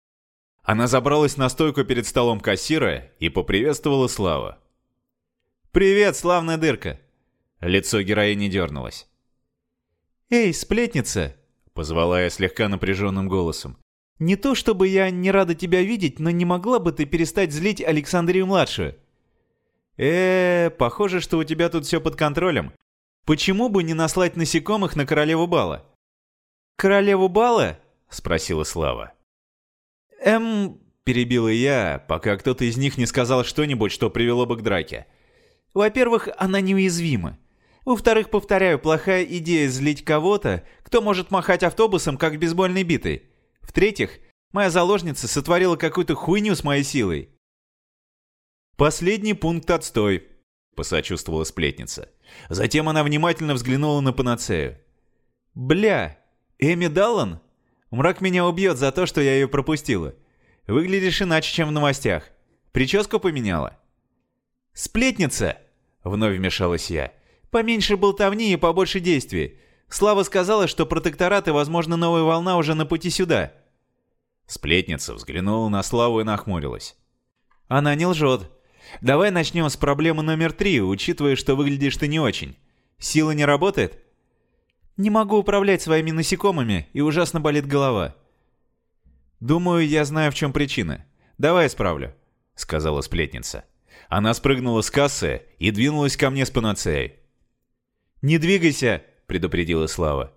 Она забралась на стойку перед столом кассира и поприветствовала Славу. «Привет, славная дырка!» Лицо героини дернулось. «Эй, сплетница!» — позвала я слегка напряженным голосом. «Не то чтобы я не рада тебя видеть, но не могла бы ты перестать злить Александрию-младшую?» э, -э похоже, что у тебя тут все под контролем. Почему бы не наслать насекомых на королеву бала?» «Королеву бала?» — спросила Слава. «Эм...» — перебила я, пока кто-то из них не сказал что-нибудь, что привело бы к драке. Во-первых, она неуязвима. Во-вторых, повторяю, плохая идея злить кого-то, кто может махать автобусом, как бейсбольной битой. В-третьих, моя заложница сотворила какую-то хуйню с моей силой. «Последний пункт отстой», — посочувствовала сплетница. Затем она внимательно взглянула на панацею. «Бля, Эми Даллан? Мрак меня убьет за то, что я ее пропустила. Выглядишь иначе, чем в новостях. Прическу поменяла?» «Сплетница!» — вновь вмешалась я. «Поменьше болтовни и побольше действий. Слава сказала, что протекторат и, возможно, новая волна уже на пути сюда». Сплетница взглянула на Славу и нахмурилась. «Она не лжет. Давай начнем с проблемы номер три, учитывая, что выглядишь ты не очень. Сила не работает? Не могу управлять своими насекомыми, и ужасно болит голова. Думаю, я знаю, в чем причина. Давай исправлю, сказала сплетница. Она спрыгнула с кассы и двинулась ко мне с панацеей. «Не двигайся!» — предупредила Слава.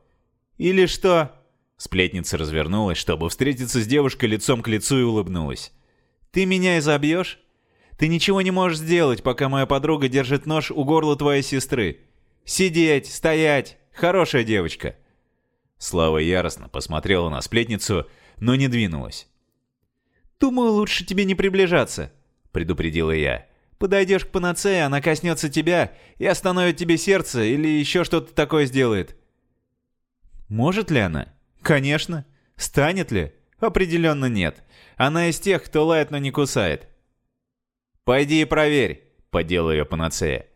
«Или что?» Сплетница развернулась, чтобы встретиться с девушкой лицом к лицу и улыбнулась. «Ты меня изобьешь? Ты ничего не можешь сделать, пока моя подруга держит нож у горла твоей сестры. Сидеть, стоять, хорошая девочка!» Слава яростно посмотрела на сплетницу, но не двинулась. «Думаю, лучше тебе не приближаться», — предупредила я. «Подойдешь к панацее, она коснется тебя и остановит тебе сердце или еще что-то такое сделает». «Может ли она?» «Конечно. Станет ли?» «Определенно нет. Она из тех, кто лает, но не кусает». «Пойди и проверь», — подела ее панацея.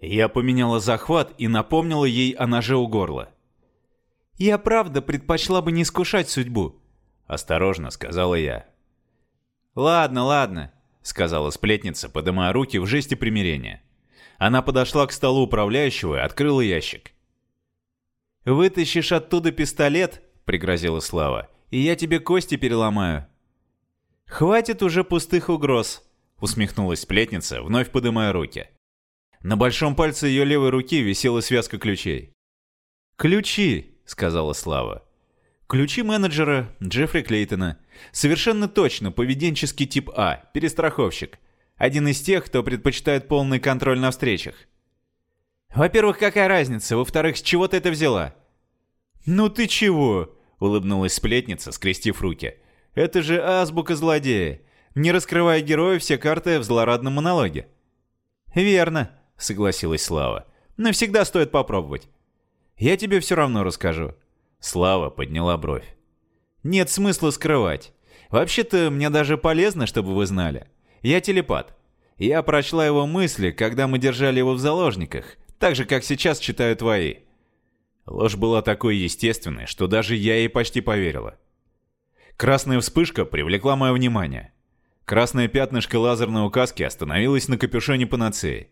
Я поменяла захват и напомнила ей о ноже у горла. «Я правда предпочла бы не искушать судьбу», — осторожно сказала я. «Ладно, ладно», — сказала сплетница, подымая руки в жесте примирения. Она подошла к столу управляющего и открыла ящик. «Вытащишь оттуда пистолет», — пригрозила Слава, — «и я тебе кости переломаю». «Хватит уже пустых угроз», — усмехнулась сплетница, вновь подымая руки. На большом пальце ее левой руки висела связка ключей. «Ключи», — сказала Слава. «Ключи менеджера Джеффри Клейтона. Совершенно точно поведенческий тип А, перестраховщик. Один из тех, кто предпочитает полный контроль на встречах. «Во-первых, какая разница? Во-вторых, с чего ты это взяла?» «Ну ты чего?» — улыбнулась сплетница, скрестив руки. «Это же азбука злодея. Не раскрывая героя, все карты в злорадном монологе». «Верно», — согласилась Слава. «Но всегда стоит попробовать. Я тебе все равно расскажу». Слава подняла бровь. «Нет смысла скрывать. Вообще-то мне даже полезно, чтобы вы знали. Я телепат. Я прочла его мысли, когда мы держали его в заложниках, так же, как сейчас читаю твои. Ложь была такой естественной, что даже я ей почти поверила. Красная вспышка привлекла мое внимание. Красное пятнышко лазерной указки остановилось на капюшоне панацеи.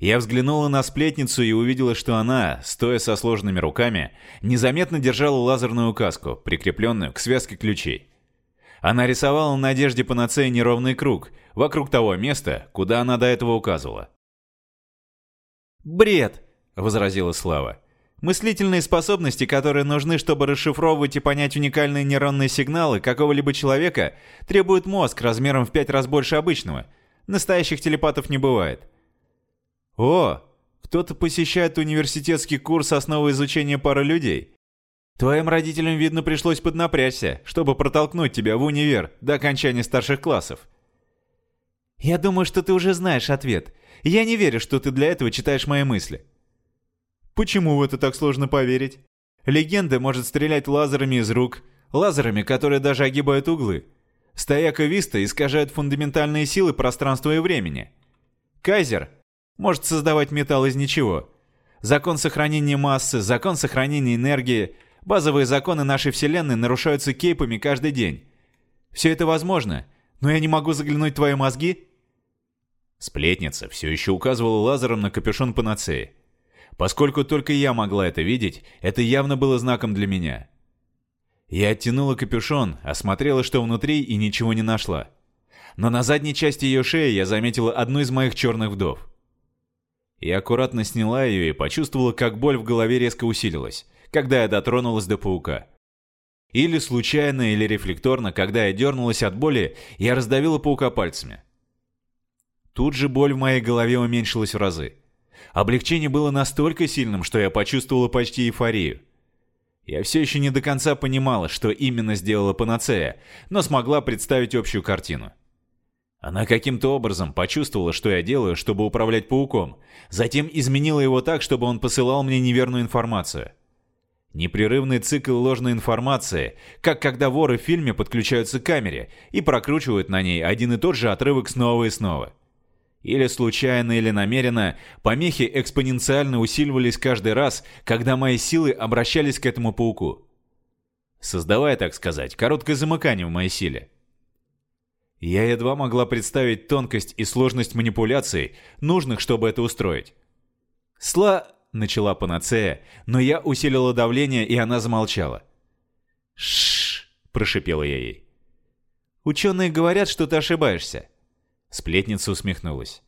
Я взглянула на сплетницу и увидела, что она, стоя со сложенными руками, незаметно держала лазерную указку, прикрепленную к связке ключей. Она рисовала на одежде панацеи неровный круг, вокруг того места, куда она до этого указывала. «Бред!» — возразила Слава. «Мыслительные способности, которые нужны, чтобы расшифровывать и понять уникальные нейронные сигналы какого-либо человека, требуют мозг размером в пять раз больше обычного. Настоящих телепатов не бывает». «О, кто-то посещает университетский курс основы изучения пары людей. Твоим родителям, видно, пришлось поднапрячься, чтобы протолкнуть тебя в универ до окончания старших классов». «Я думаю, что ты уже знаешь ответ. Я не верю, что ты для этого читаешь мои мысли». «Почему в это так сложно поверить? Легенда может стрелять лазерами из рук, лазерами, которые даже огибают углы. Стояка Виста искажает фундаментальные силы пространства и времени. Кайзер может создавать металл из ничего. Закон сохранения массы, закон сохранения энергии, базовые законы нашей Вселенной нарушаются кейпами каждый день. Все это возможно, но я не могу заглянуть в твои мозги Сплетница все еще указывала лазером на капюшон панацеи. Поскольку только я могла это видеть, это явно было знаком для меня. Я оттянула капюшон, осмотрела, что внутри, и ничего не нашла. Но на задней части ее шеи я заметила одну из моих черных вдов. Я аккуратно сняла ее и почувствовала, как боль в голове резко усилилась, когда я дотронулась до паука. Или случайно, или рефлекторно, когда я дернулась от боли, я раздавила паука пальцами. Тут же боль в моей голове уменьшилась в разы. Облегчение было настолько сильным, что я почувствовала почти эйфорию. Я все еще не до конца понимала, что именно сделала панацея, но смогла представить общую картину. Она каким-то образом почувствовала, что я делаю, чтобы управлять пауком, затем изменила его так, чтобы он посылал мне неверную информацию. Непрерывный цикл ложной информации, как когда воры в фильме подключаются к камере и прокручивают на ней один и тот же отрывок снова и снова. Или случайно, или намеренно, помехи экспоненциально усиливались каждый раз, когда мои силы обращались к этому пауку. Создавая, так сказать, короткое замыкание в моей силе. Я едва могла представить тонкость и сложность манипуляций, нужных, чтобы это устроить. «Сла...» — начала панацея, но я усилила давление, и она замолчала. «Шшш!» — прошипела я ей. «Ученые говорят, что ты ошибаешься». Сплетница усмехнулась.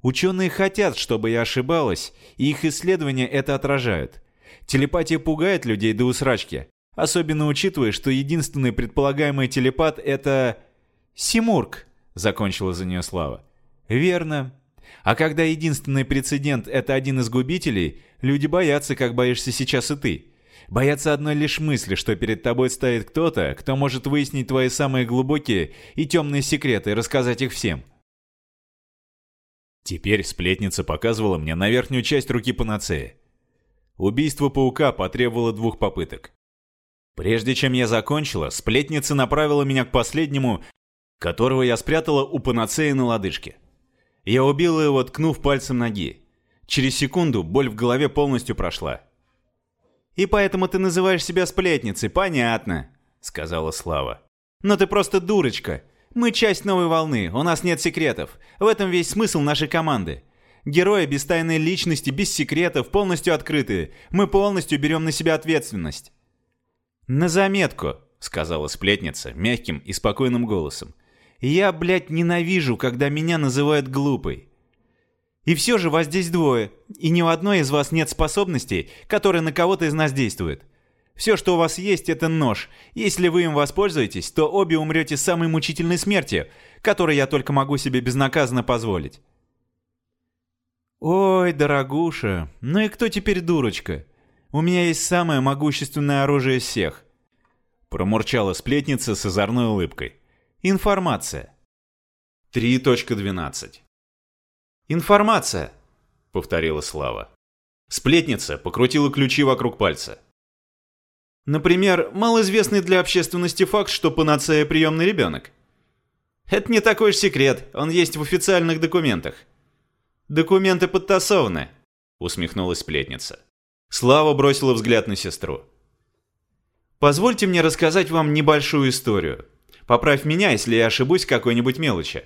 «Ученые хотят, чтобы я ошибалась, и их исследования это отражают. Телепатия пугает людей до усрачки, особенно учитывая, что единственный предполагаемый телепат — это... «Симург», — закончила за нее Слава. «Верно. А когда единственный прецедент — это один из губителей, люди боятся, как боишься сейчас и ты. Боятся одной лишь мысли, что перед тобой стоит кто-то, кто может выяснить твои самые глубокие и темные секреты и рассказать их всем». Теперь сплетница показывала мне на верхнюю часть руки панацеи. Убийство паука потребовало двух попыток. Прежде чем я закончила, сплетница направила меня к последнему, которого я спрятала у панацеи на лодыжке. Я убила его, ткнув пальцем ноги. Через секунду боль в голове полностью прошла. «И поэтому ты называешь себя сплетницей, понятно», — сказала Слава. «Но ты просто дурочка. Мы часть новой волны, у нас нет секретов. В этом весь смысл нашей команды. Герои без тайной личности, без секретов, полностью открытые. Мы полностью берем на себя ответственность». «На заметку», — сказала сплетница мягким и спокойным голосом. Я, блядь, ненавижу, когда меня называют глупой. И все же вас здесь двое, и ни у одной из вас нет способностей, которые на кого-то из нас действуют. Все, что у вас есть, это нож. Если вы им воспользуетесь, то обе умрете самой мучительной смертью, которой я только могу себе безнаказанно позволить. Ой, дорогуша, ну и кто теперь дурочка? У меня есть самое могущественное оружие всех. Промурчала сплетница с озорной улыбкой. Информация. 3.12. «Информация», — повторила Слава. Сплетница покрутила ключи вокруг пальца. Например, малоизвестный для общественности факт, что панацея приемный ребенок. Это не такой уж секрет, он есть в официальных документах. Документы подтасованы, усмехнулась сплетница. Слава бросила взгляд на сестру. Позвольте мне рассказать вам небольшую историю. Поправь меня, если я ошибусь какой-нибудь мелочи.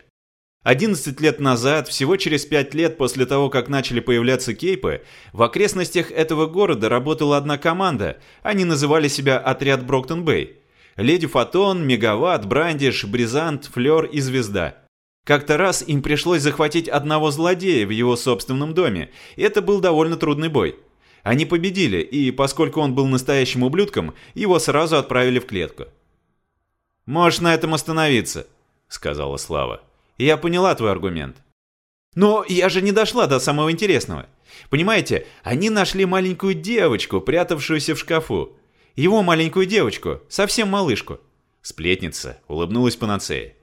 11 лет назад, всего через 5 лет после того, как начали появляться кейпы, в окрестностях этого города работала одна команда, они называли себя «Отряд Броктон-Бэй». Леди Фотон, Мегаватт, Брандиш, Бризант, Флёр и Звезда. Как-то раз им пришлось захватить одного злодея в его собственном доме, это был довольно трудный бой. Они победили, и поскольку он был настоящим ублюдком, его сразу отправили в клетку. «Можешь на этом остановиться», — сказала Слава. «Я поняла твой аргумент». «Но я же не дошла до самого интересного. Понимаете, они нашли маленькую девочку, прятавшуюся в шкафу. Его маленькую девочку, совсем малышку». Сплетница улыбнулась панацея.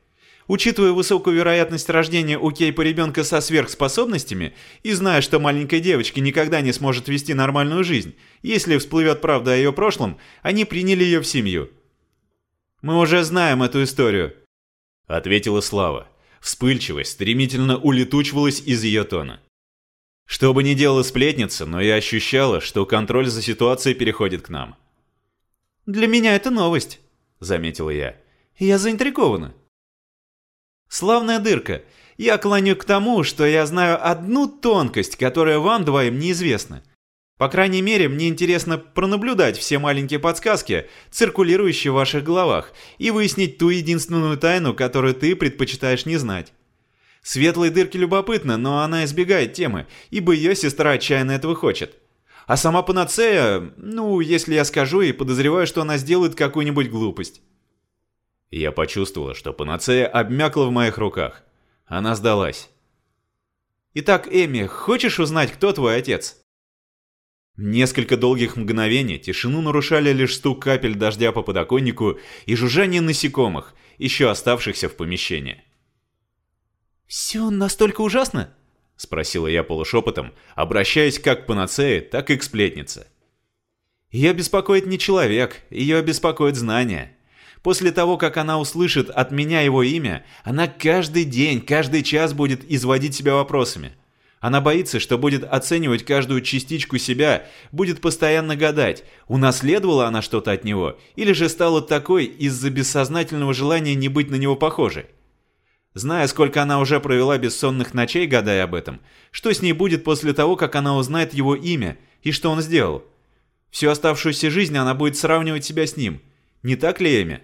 Учитывая высокую вероятность рождения у Кейпа ребенка со сверхспособностями и зная, что маленькой девочке никогда не сможет вести нормальную жизнь, если всплывет правда о ее прошлом, они приняли ее в семью. Мы уже знаем эту историю», — ответила Слава. Вспыльчивость стремительно улетучивалась из ее тона. Что бы ни делала сплетница, но я ощущала, что контроль за ситуацией переходит к нам. «Для меня это новость», — заметила я. «Я заинтригована». «Славная дырка. Я клоню к тому, что я знаю одну тонкость, которая вам двоим неизвестна. По крайней мере, мне интересно пронаблюдать все маленькие подсказки, циркулирующие в ваших головах, и выяснить ту единственную тайну, которую ты предпочитаешь не знать. Светлой дырке любопытно, но она избегает темы, ибо ее сестра отчаянно этого хочет. А сама панацея, ну, если я скажу и подозреваю, что она сделает какую-нибудь глупость. Я почувствовала, что панацея обмякла в моих руках. Она сдалась. «Итак, Эми, хочешь узнать, кто твой отец?» Несколько долгих мгновений тишину нарушали лишь стук капель дождя по подоконнику и жужжание насекомых, еще оставшихся в помещении. «Все настолько ужасно?» — спросила я полушепотом, обращаясь как к панацее, так и к сплетнице. Ее беспокоит не человек, ее беспокоит знание. После того, как она услышит от меня его имя, она каждый день, каждый час будет изводить себя вопросами — она боится, что будет оценивать каждую частичку себя, будет постоянно гадать, унаследовала она что-то от него, или же стала такой из-за бессознательного желания не быть на него похожей. Зная, сколько она уже провела бессонных ночей, гадая об этом, что с ней будет после того, как она узнает его имя и что он сделал. Всю оставшуюся жизнь она будет сравнивать себя с ним. Не так ли, Эми?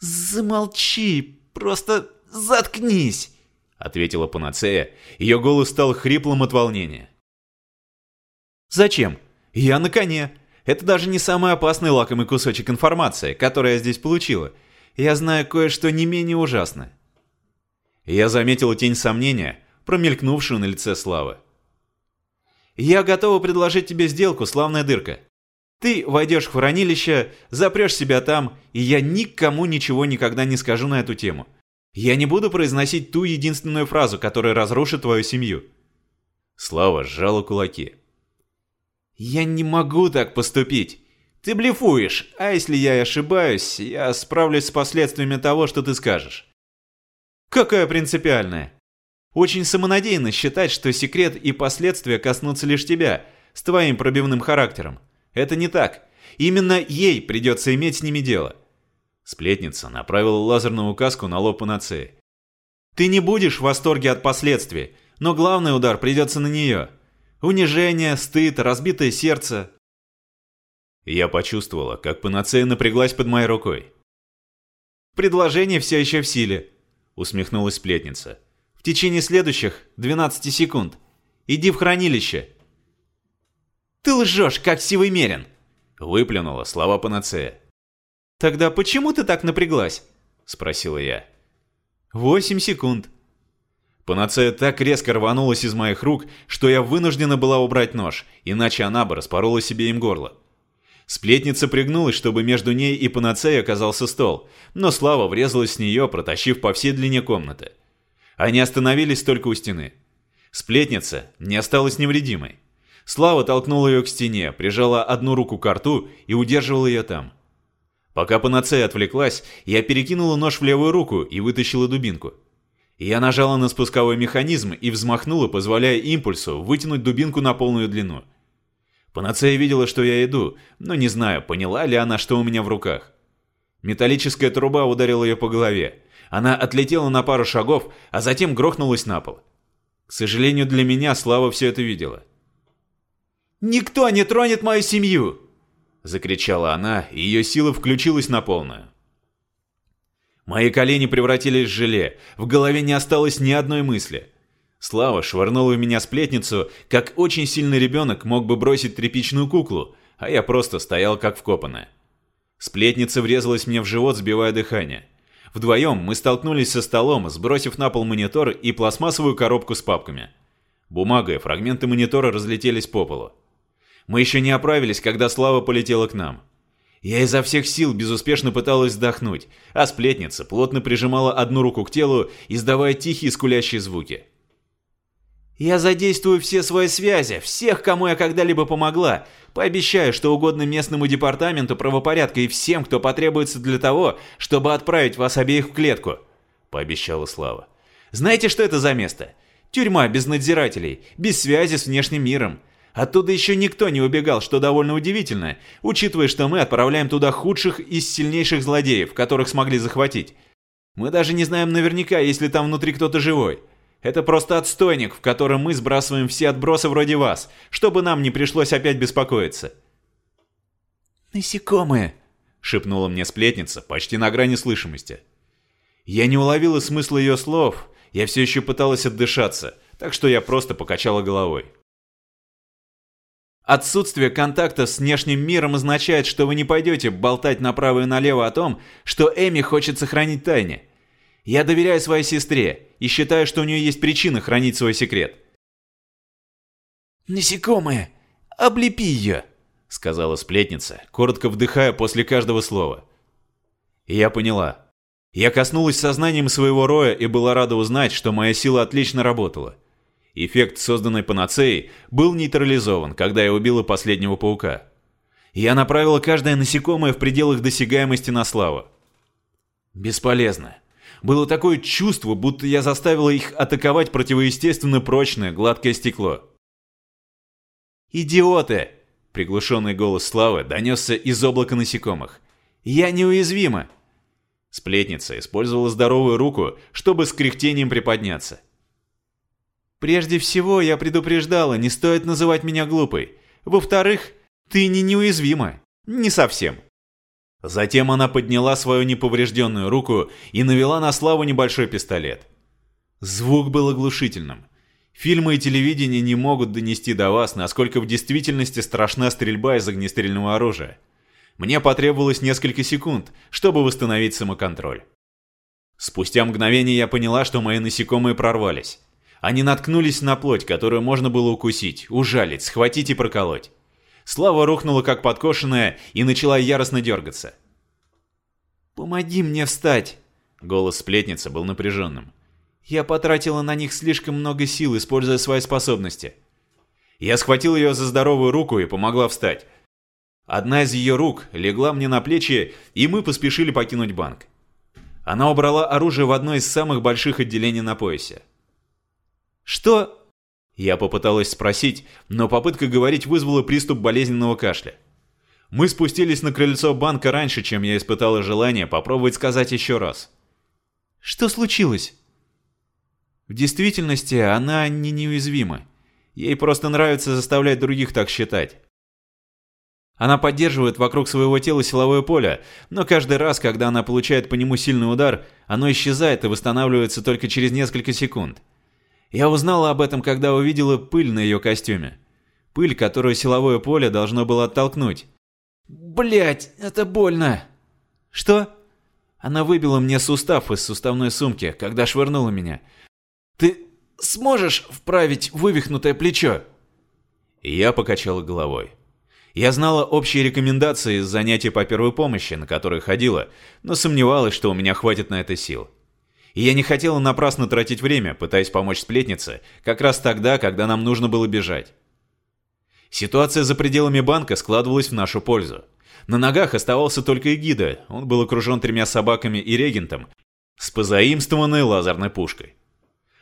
«Замолчи! Просто заткнись!» — ответила Панацея. Ее голос стал хриплым от волнения. «Зачем? Я на коне. Это даже не самый опасный лакомый кусочек информации, который я здесь получила. Я знаю кое-что не менее ужасное». Я заметил тень сомнения, промелькнувшую на лице Славы. «Я готова предложить тебе сделку, славная дырка. Ты войдешь в хранилище, запрешь себя там, и я никому ничего никогда не скажу на эту тему. Я не буду произносить ту единственную фразу, которая разрушит твою семью». Слава сжала кулаки. «Я не могу так поступить. Ты блефуешь, а если я ошибаюсь, я справлюсь с последствиями того, что ты скажешь». «Какая принципиальная?» «Очень самонадеянно считать, что секрет и последствия коснутся лишь тебя, с твоим пробивным характером. Это не так. Именно ей придется иметь с ними дело». Сплетница направила лазерную указку на лоб панацеи. «Ты не будешь в восторге от последствий, но главный удар придется на нее. Унижение, стыд, разбитое сердце». Я почувствовала, как панацея напряглась под моей рукой. «Предложение все еще в силе», — усмехнулась сплетница. «В течение следующих 12 секунд. Иди в хранилище. «Ты лжешь, как сивый мерин!» — выплюнула слова панацея. «Тогда почему ты так напряглась?» — спросила я. «Восемь секунд». Панацея так резко рванулась из моих рук, что я вынуждена была убрать нож, иначе она бы распорола себе им горло. Сплетница пригнулась, чтобы между ней и панацеей оказался стол, но Слава врезалась с нее, протащив по всей длине комнаты. Они остановились только у стены. Сплетница не осталась невредимой. Слава толкнула ее к стене, прижала одну руку к рту и удерживала ее там. Пока панацея отвлеклась, я перекинула нож в левую руку и вытащила дубинку. Я нажала на спусковой механизм и взмахнула, позволяя импульсу вытянуть дубинку на полную длину. Панацея видела, что я иду, но не знаю, поняла ли она, что у меня в руках. Металлическая труба ударила ее по голове. Она отлетела на пару шагов, а затем грохнулась на пол. К сожалению для меня, Слава все это видела. «Никто не тронет мою семью!» Закричала она, и ее сила включилась на полную. Мои колени превратились в желе, в голове не осталось ни одной мысли. Слава швырнула в меня сплетницу, как очень сильный ребенок мог бы бросить тряпичную куклу, а я просто стоял как вкопанная. Сплетница врезалась мне в живот, сбивая дыхание. Вдвоем мы столкнулись со столом, сбросив на пол монитор и пластмассовую коробку с папками. Бумага и фрагменты монитора разлетелись по полу. Мы еще не оправились, когда Слава полетела к нам. Я изо всех сил безуспешно пыталась вздохнуть, а сплетница плотно прижимала одну руку к телу, издавая тихие скулящие звуки. «Я задействую все свои связи, всех, кому я когда-либо помогла. Пообещаю, что угодно местному департаменту правопорядка и всем, кто потребуется для того, чтобы отправить вас обеих в клетку», — пообещала Слава. «Знаете, что это за место? Тюрьма без надзирателей, без связи с внешним миром. Оттуда еще никто не убегал, что довольно удивительно, учитывая, что мы отправляем туда худших из сильнейших злодеев, которых смогли захватить. Мы даже не знаем наверняка, есть ли там внутри кто-то живой. Это просто отстойник, в котором мы сбрасываем все отбросы вроде вас, чтобы нам не пришлось опять беспокоиться. «Насекомые!» — шепнула мне сплетница, почти на грани слышимости. Я не уловила смысла ее слов, я все еще пыталась отдышаться, так что я просто покачала головой. Отсутствие контакта с внешним миром означает, что вы не пойдете болтать направо и налево о том, что Эми хочет сохранить тайне. Я доверяю своей сестре и считаю, что у нее есть причина хранить свой секрет. «Насекомые! Облепи ее!» — сказала сплетница, коротко вдыхая после каждого слова. я поняла. Я коснулась сознанием своего роя и была рада узнать, что моя сила отлично работала. Эффект, созданный панацеей, был нейтрализован, когда я убила последнего паука. Я направила каждое насекомое в пределах досягаемости на славу. Бесполезно. Было такое чувство, будто я заставила их атаковать противоестественно прочное, гладкое стекло. «Идиоты!» — приглушенный голос Славы донесся из облака насекомых. «Я неуязвима!» Сплетница использовала здоровую руку, чтобы с кряхтением приподняться. «Прежде всего, я предупреждала, не стоит называть меня глупой. Во-вторых, ты не неуязвима. Не совсем». Затем она подняла свою неповрежденную руку и навела на Славу небольшой пистолет. Звук был оглушительным. Фильмы и телевидение не могут донести до вас, насколько в действительности страшна стрельба из огнестрельного оружия. Мне потребовалось несколько секунд, чтобы восстановить самоконтроль. Спустя мгновение я поняла, что мои насекомые прорвались. Они наткнулись на плоть, которую можно было укусить, ужалить, схватить и проколоть. Слава рухнула как подкошенная и начала яростно дергаться. «Помоги мне встать!» Голос сплетницы был напряженным. «Я потратила на них слишком много сил, используя свои способности». Я схватил ее за здоровую руку и помогла встать. Одна из ее рук легла мне на плечи, и мы поспешили покинуть банк. Она убрала оружие в одно из самых больших отделений на поясе. «Что?» Я попыталась спросить, но попытка говорить вызвала приступ болезненного кашля. Мы спустились на крыльцо банка раньше, чем я испытала желание попробовать сказать еще раз. «Что случилось?» В действительности она не неуязвима. Ей просто нравится заставлять других так считать. Она поддерживает вокруг своего тела силовое поле, но каждый раз, когда она получает по нему сильный удар, оно исчезает и восстанавливается только через несколько секунд. Я узнала об этом, когда увидела пыль на ее костюме. Пыль, которую силовое поле должно было оттолкнуть. Блять, это больно. Что? Она выбила мне сустав из суставной сумки, когда швырнула меня. Ты сможешь вправить вывихнутое плечо? я покачала головой. Я знала общие рекомендации из занятий по первой помощи, на которые ходила, но сомневалась, что у меня хватит на это сил и я не хотела напрасно тратить время, пытаясь помочь сплетнице, как раз тогда, когда нам нужно было бежать. Ситуация за пределами банка складывалась в нашу пользу. На ногах оставался только Эгида, он был окружен тремя собаками и регентом, с позаимствованной лазерной пушкой.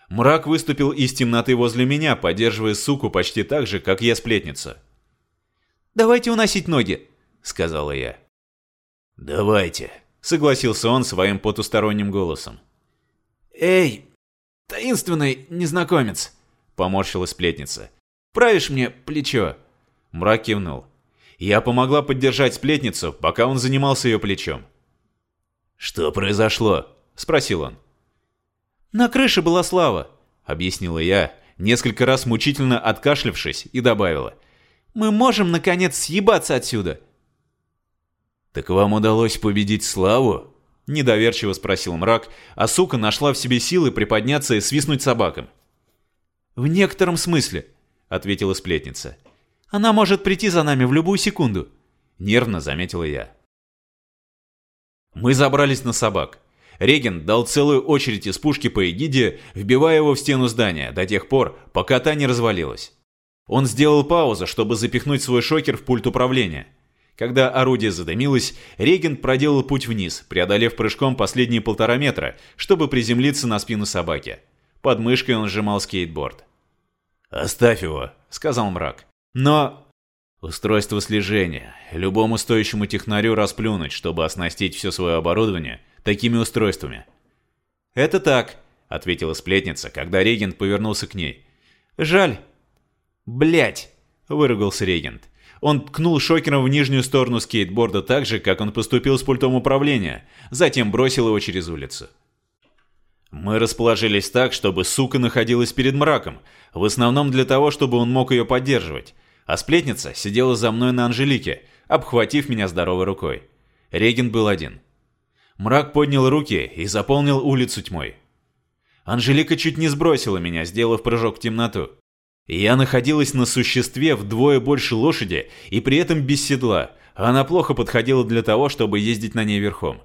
Мрак выступил из темноты возле меня, поддерживая суку почти так же, как я сплетница. «Давайте уносить ноги», — сказала я. «Давайте», — согласился он своим потусторонним голосом. «Эй, таинственный незнакомец!» — поморщилась сплетница. «Правишь мне плечо?» Мрак кивнул. Я помогла поддержать сплетницу, пока он занимался ее плечом. «Что произошло?» — спросил он. «На крыше была слава», — объяснила я, несколько раз мучительно откашлявшись, и добавила. «Мы можем, наконец, съебаться отсюда». «Так вам удалось победить славу?» Недоверчиво спросил мрак, а сука нашла в себе силы приподняться и свистнуть собакам. «В некотором смысле», — ответила сплетница. «Она может прийти за нами в любую секунду», — нервно заметила я. Мы забрались на собак. Реген дал целую очередь из пушки по эгиде, вбивая его в стену здания до тех пор, пока та не развалилась. Он сделал паузу, чтобы запихнуть свой шокер в пульт управления — когда орудие задымилось, регент проделал путь вниз, преодолев прыжком последние полтора метра, чтобы приземлиться на спину собаки. Под мышкой он сжимал скейтборд. «Оставь его», — сказал мрак. «Но...» «Устройство слежения. Любому стоящему технарю расплюнуть, чтобы оснастить все свое оборудование такими устройствами». «Это так», — ответила сплетница, когда регент повернулся к ней. «Жаль». «Блядь», — выругался регент. Он ткнул шокером в нижнюю сторону скейтборда так же, как он поступил с пультом управления, затем бросил его через улицу. Мы расположились так, чтобы сука находилась перед мраком, в основном для того, чтобы он мог ее поддерживать, а сплетница сидела за мной на Анжелике, обхватив меня здоровой рукой. Реген был один. Мрак поднял руки и заполнил улицу тьмой. Анжелика чуть не сбросила меня, сделав прыжок в темноту. Я находилась на существе вдвое больше лошади и при этом без седла, она плохо подходила для того, чтобы ездить на ней верхом.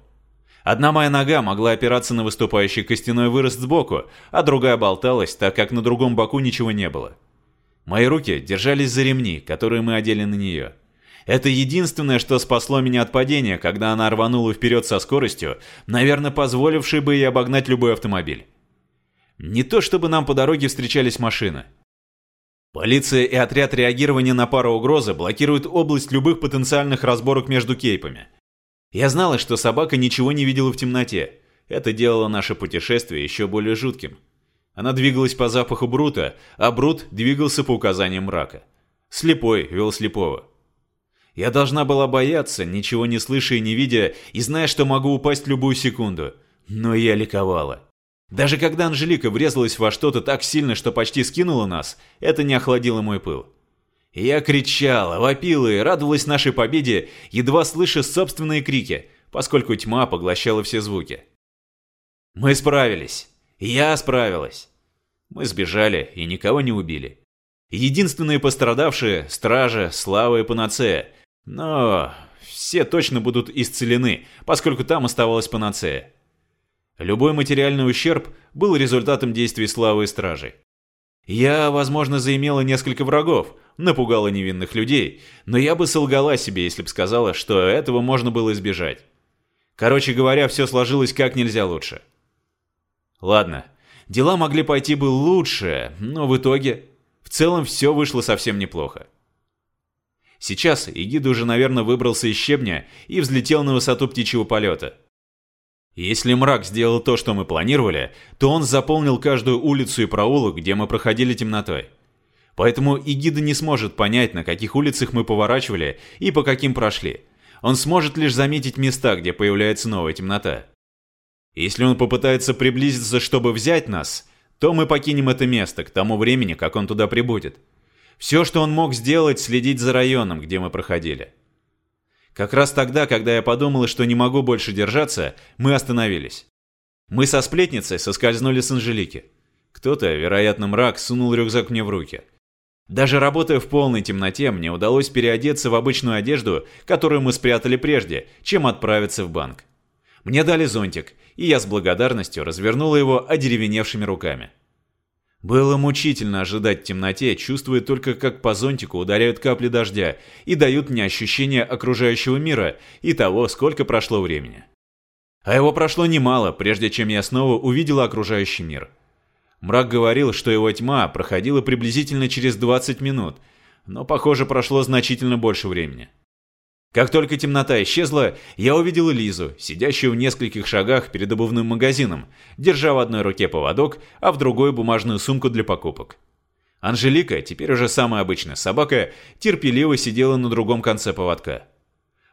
Одна моя нога могла опираться на выступающий костяной вырост сбоку, а другая болталась, так как на другом боку ничего не было. Мои руки держались за ремни, которые мы одели на нее. Это единственное, что спасло меня от падения, когда она рванула вперед со скоростью, наверное, позволившей бы ей обогнать любой автомобиль. Не то чтобы нам по дороге встречались машины. Полиция и отряд реагирования на пару угрозы блокируют область любых потенциальных разборок между кейпами. Я знала, что собака ничего не видела в темноте. Это делало наше путешествие еще более жутким. Она двигалась по запаху Брута, а Брут двигался по указаниям мрака. Слепой вел слепого. Я должна была бояться, ничего не слыша и не видя, и зная, что могу упасть любую секунду. Но я ликовала. Даже когда Анжелика врезалась во что-то так сильно, что почти скинула нас, это не охладило мой пыл. Я кричала, вопила и радовалась нашей победе, едва слыша собственные крики, поскольку тьма поглощала все звуки. Мы справились. Я справилась. Мы сбежали и никого не убили. Единственные пострадавшие – стража, слава и панацея. Но все точно будут исцелены, поскольку там оставалась панацея. Любой материальный ущерб был результатом действий славы и стражей. Я, возможно, заимела несколько врагов, напугала невинных людей, но я бы солгала себе, если бы сказала, что этого можно было избежать. Короче говоря, все сложилось как нельзя лучше. Ладно, дела могли пойти бы лучше, но в итоге в целом все вышло совсем неплохо. Сейчас Игида уже, наверное, выбрался из щебня и взлетел на высоту птичьего полета – если мрак сделал то, что мы планировали, то он заполнил каждую улицу и проулок, где мы проходили темнотой. Поэтому и гида не сможет понять, на каких улицах мы поворачивали и по каким прошли. Он сможет лишь заметить места, где появляется новая темнота. Если он попытается приблизиться, чтобы взять нас, то мы покинем это место к тому времени, как он туда прибудет. Все, что он мог сделать, следить за районом, где мы проходили. Как раз тогда, когда я подумала, что не могу больше держаться, мы остановились. Мы со сплетницей соскользнули с Анжелики. Кто-то, вероятно мрак, сунул рюкзак мне в руки. Даже работая в полной темноте, мне удалось переодеться в обычную одежду, которую мы спрятали прежде, чем отправиться в банк. Мне дали зонтик, и я с благодарностью развернула его одеревеневшими руками. Было мучительно ожидать в темноте, чувствуя только, как по зонтику ударяют капли дождя и дают мне ощущение окружающего мира и того, сколько прошло времени. А его прошло немало, прежде чем я снова увидела окружающий мир. Мрак говорил, что его тьма проходила приблизительно через 20 минут, но, похоже, прошло значительно больше времени. Как только темнота исчезла, я увидел Лизу, сидящую в нескольких шагах перед обувным магазином, держа в одной руке поводок, а в другой бумажную сумку для покупок. Анжелика, теперь уже самая обычная собака, терпеливо сидела на другом конце поводка.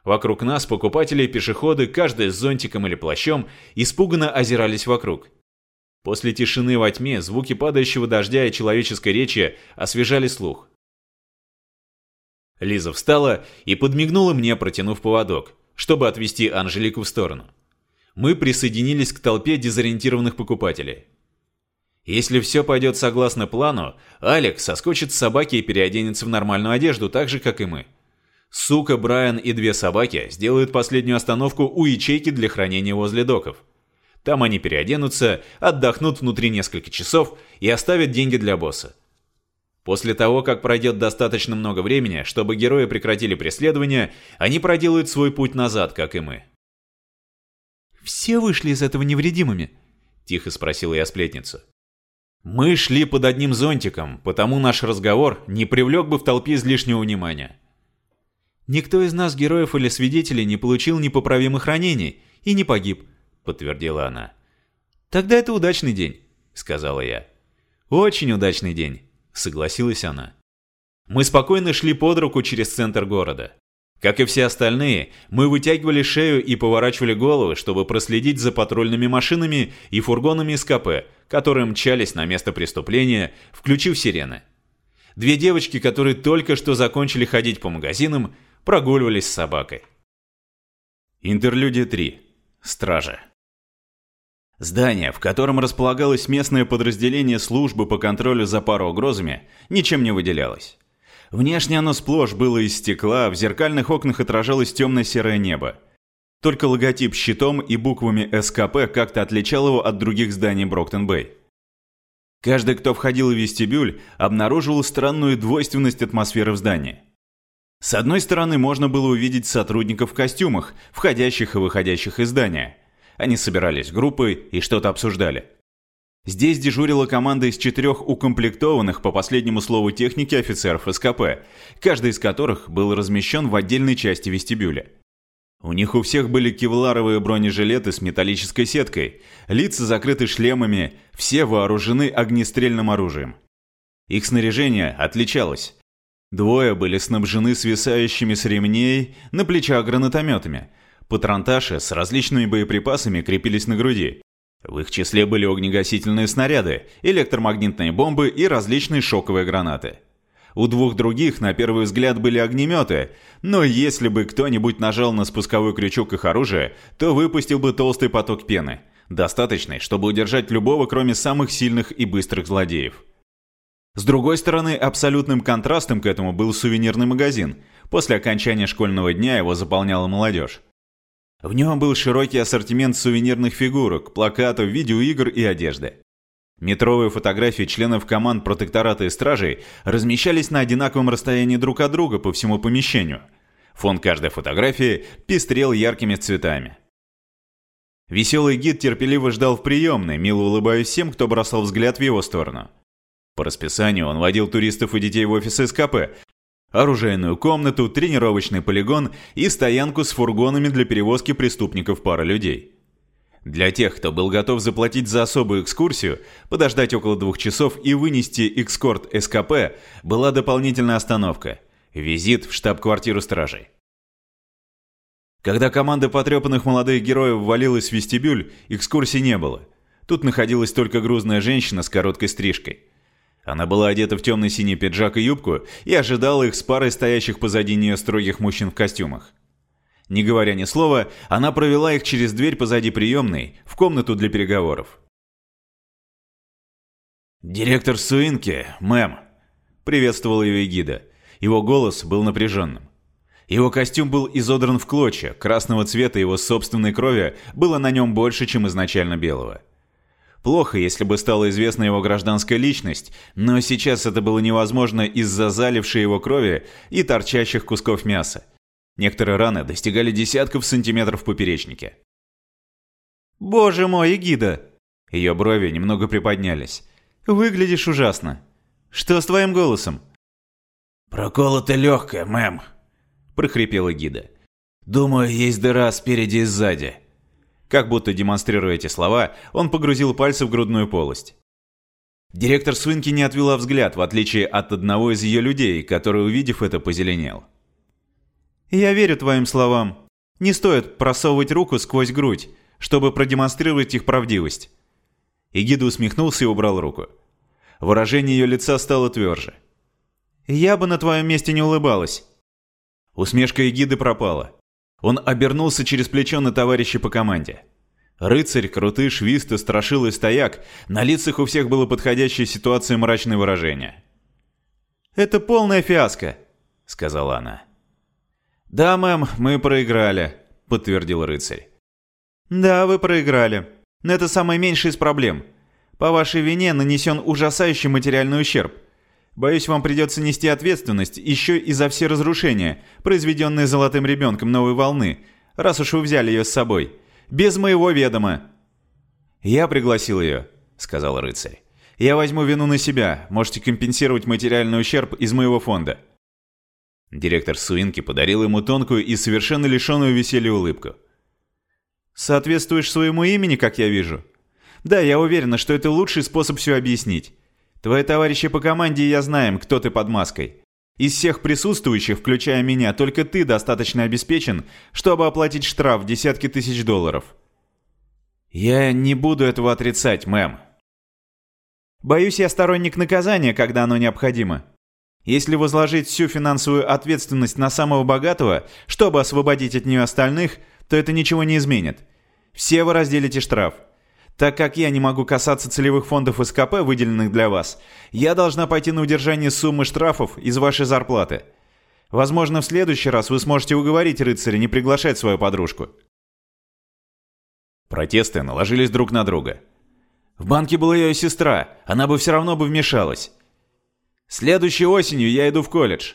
Вокруг нас покупатели и пешеходы, каждый с зонтиком или плащом, испуганно озирались вокруг. После тишины во тьме звуки падающего дождя и человеческой речи освежали слух. Лиза встала и подмигнула мне, протянув поводок, чтобы отвести Анжелику в сторону. Мы присоединились к толпе дезориентированных покупателей. Если все пойдет согласно плану, Алекс соскочит с собаки и переоденется в нормальную одежду, так же, как и мы. Сука, Брайан и две собаки сделают последнюю остановку у ячейки для хранения возле доков. Там они переоденутся, отдохнут внутри несколько часов и оставят деньги для босса. После того, как пройдет достаточно много времени, чтобы герои прекратили преследование, они проделают свой путь назад, как и мы. «Все вышли из этого невредимыми?» – тихо спросила я сплетницу. «Мы шли под одним зонтиком, потому наш разговор не привлек бы в толпе излишнего внимания». «Никто из нас, героев или свидетелей, не получил непоправимых ранений и не погиб», – подтвердила она. «Тогда это удачный день», – сказала я. «Очень удачный день». — согласилась она. Мы спокойно шли под руку через центр города. Как и все остальные, мы вытягивали шею и поворачивали головы, чтобы проследить за патрульными машинами и фургонами из КП, которые мчались на место преступления, включив сирены. Две девочки, которые только что закончили ходить по магазинам, прогуливались с собакой. Интерлюдия 3. Стража. Здание, в котором располагалось местное подразделение службы по контролю за пароугрозами, ничем не выделялось. Внешне оно сплошь было из стекла, в зеркальных окнах отражалось темно-серое небо. Только логотип щитом и буквами СКП как-то отличал его от других зданий Броктон-Бэй. Каждый, кто входил в вестибюль, обнаруживал странную двойственность атмосферы в здании. С одной стороны, можно было увидеть сотрудников в костюмах, входящих и выходящих из здания – они собирались группой и что-то обсуждали. Здесь дежурила команда из четырех укомплектованных по последнему слову техники офицеров СКП, каждый из которых был размещен в отдельной части вестибюля. У них у всех были кевларовые бронежилеты с металлической сеткой, лица закрыты шлемами, все вооружены огнестрельным оружием. Их снаряжение отличалось. Двое были снабжены свисающими с ремней на плечах гранатометами. Патронташи с различными боеприпасами крепились на груди. В их числе были огнегасительные снаряды, электромагнитные бомбы и различные шоковые гранаты. У двух других, на первый взгляд, были огнеметы, но если бы кто-нибудь нажал на спусковой крючок их оружия, то выпустил бы толстый поток пены, достаточный, чтобы удержать любого, кроме самых сильных и быстрых злодеев. С другой стороны, абсолютным контрастом к этому был сувенирный магазин. После окончания школьного дня его заполняла молодежь. В нем был широкий ассортимент сувенирных фигурок, плакатов, видеоигр и одежды. Метровые фотографии членов команд протектората и стражей размещались на одинаковом расстоянии друг от друга по всему помещению. Фон каждой фотографии пестрел яркими цветами. Веселый гид терпеливо ждал в приемной, мило улыбаясь всем, кто бросал взгляд в его сторону. По расписанию он водил туристов и детей в офис СКП, оружейную комнату, тренировочный полигон и стоянку с фургонами для перевозки преступников пара людей. Для тех, кто был готов заплатить за особую экскурсию, подождать около двух часов и вынести экскорт СКП, была дополнительная остановка – визит в штаб-квартиру стражей. Когда команда потрепанных молодых героев ввалилась в вестибюль, экскурсии не было. Тут находилась только грузная женщина с короткой стрижкой. Она была одета в темный синий пиджак и юбку и ожидала их с парой стоящих позади нее строгих мужчин в костюмах. Не говоря ни слова, она провела их через дверь позади приемной, в комнату для переговоров. «Директор Суинки, мэм», — приветствовал ее гида. Его голос был напряженным. Его костюм был изодран в клочья, красного цвета его собственной крови было на нем больше, чем изначально белого. Плохо, если бы стала известна его гражданская личность, но сейчас это было невозможно из-за залившей его крови и торчащих кусков мяса. Некоторые раны достигали десятков сантиметров в поперечнике. «Боже мой, Эгида!» Ее брови немного приподнялись. «Выглядишь ужасно. Что с твоим голосом?» «Проколото легкое, мэм», — прохрипела гида. «Думаю, есть дыра спереди и сзади». Как будто демонстрируя эти слова, он погрузил пальцы в грудную полость. Директор Свинки не отвела взгляд, в отличие от одного из ее людей, который, увидев это, позеленел. «Я верю твоим словам. Не стоит просовывать руку сквозь грудь, чтобы продемонстрировать их правдивость». Игида усмехнулся и убрал руку. Выражение ее лица стало тверже. «Я бы на твоем месте не улыбалась». Усмешка Эгиды пропала. Он обернулся через плечо на товарища по команде. Рыцарь, крутый, швист и страшил и стояк, на лицах у всех было подходящее ситуации мрачное выражение. «Это полная фиаско», — сказала она. «Да, мэм, мы проиграли», — подтвердил рыцарь. «Да, вы проиграли. Но это самое меньшее из проблем. По вашей вине нанесен ужасающий материальный ущерб. Боюсь, вам придется нести ответственность еще и за все разрушения, произведенные золотым ребенком новой волны, раз уж вы взяли ее с собой. Без моего ведома». «Я пригласил ее», — сказал рыцарь. «Я возьму вину на себя. Можете компенсировать материальный ущерб из моего фонда». Директор Суинки подарил ему тонкую и совершенно лишенную веселья улыбку. «Соответствуешь своему имени, как я вижу?» «Да, я уверена, что это лучший способ все объяснить. Твои товарищи по команде и я знаем, кто ты под маской. Из всех присутствующих, включая меня, только ты достаточно обеспечен, чтобы оплатить штраф в десятки тысяч долларов». «Я не буду этого отрицать, мэм». «Боюсь, я сторонник наказания, когда оно необходимо. Если возложить всю финансовую ответственность на самого богатого, чтобы освободить от нее остальных, то это ничего не изменит. Все вы разделите штраф. Так как я не могу касаться целевых фондов СКП, выделенных для вас, я должна пойти на удержание суммы штрафов из вашей зарплаты. Возможно, в следующий раз вы сможете уговорить рыцаря не приглашать свою подружку. Протесты наложились друг на друга. В банке была ее сестра, она бы все равно бы вмешалась. Следующей осенью я иду в колледж».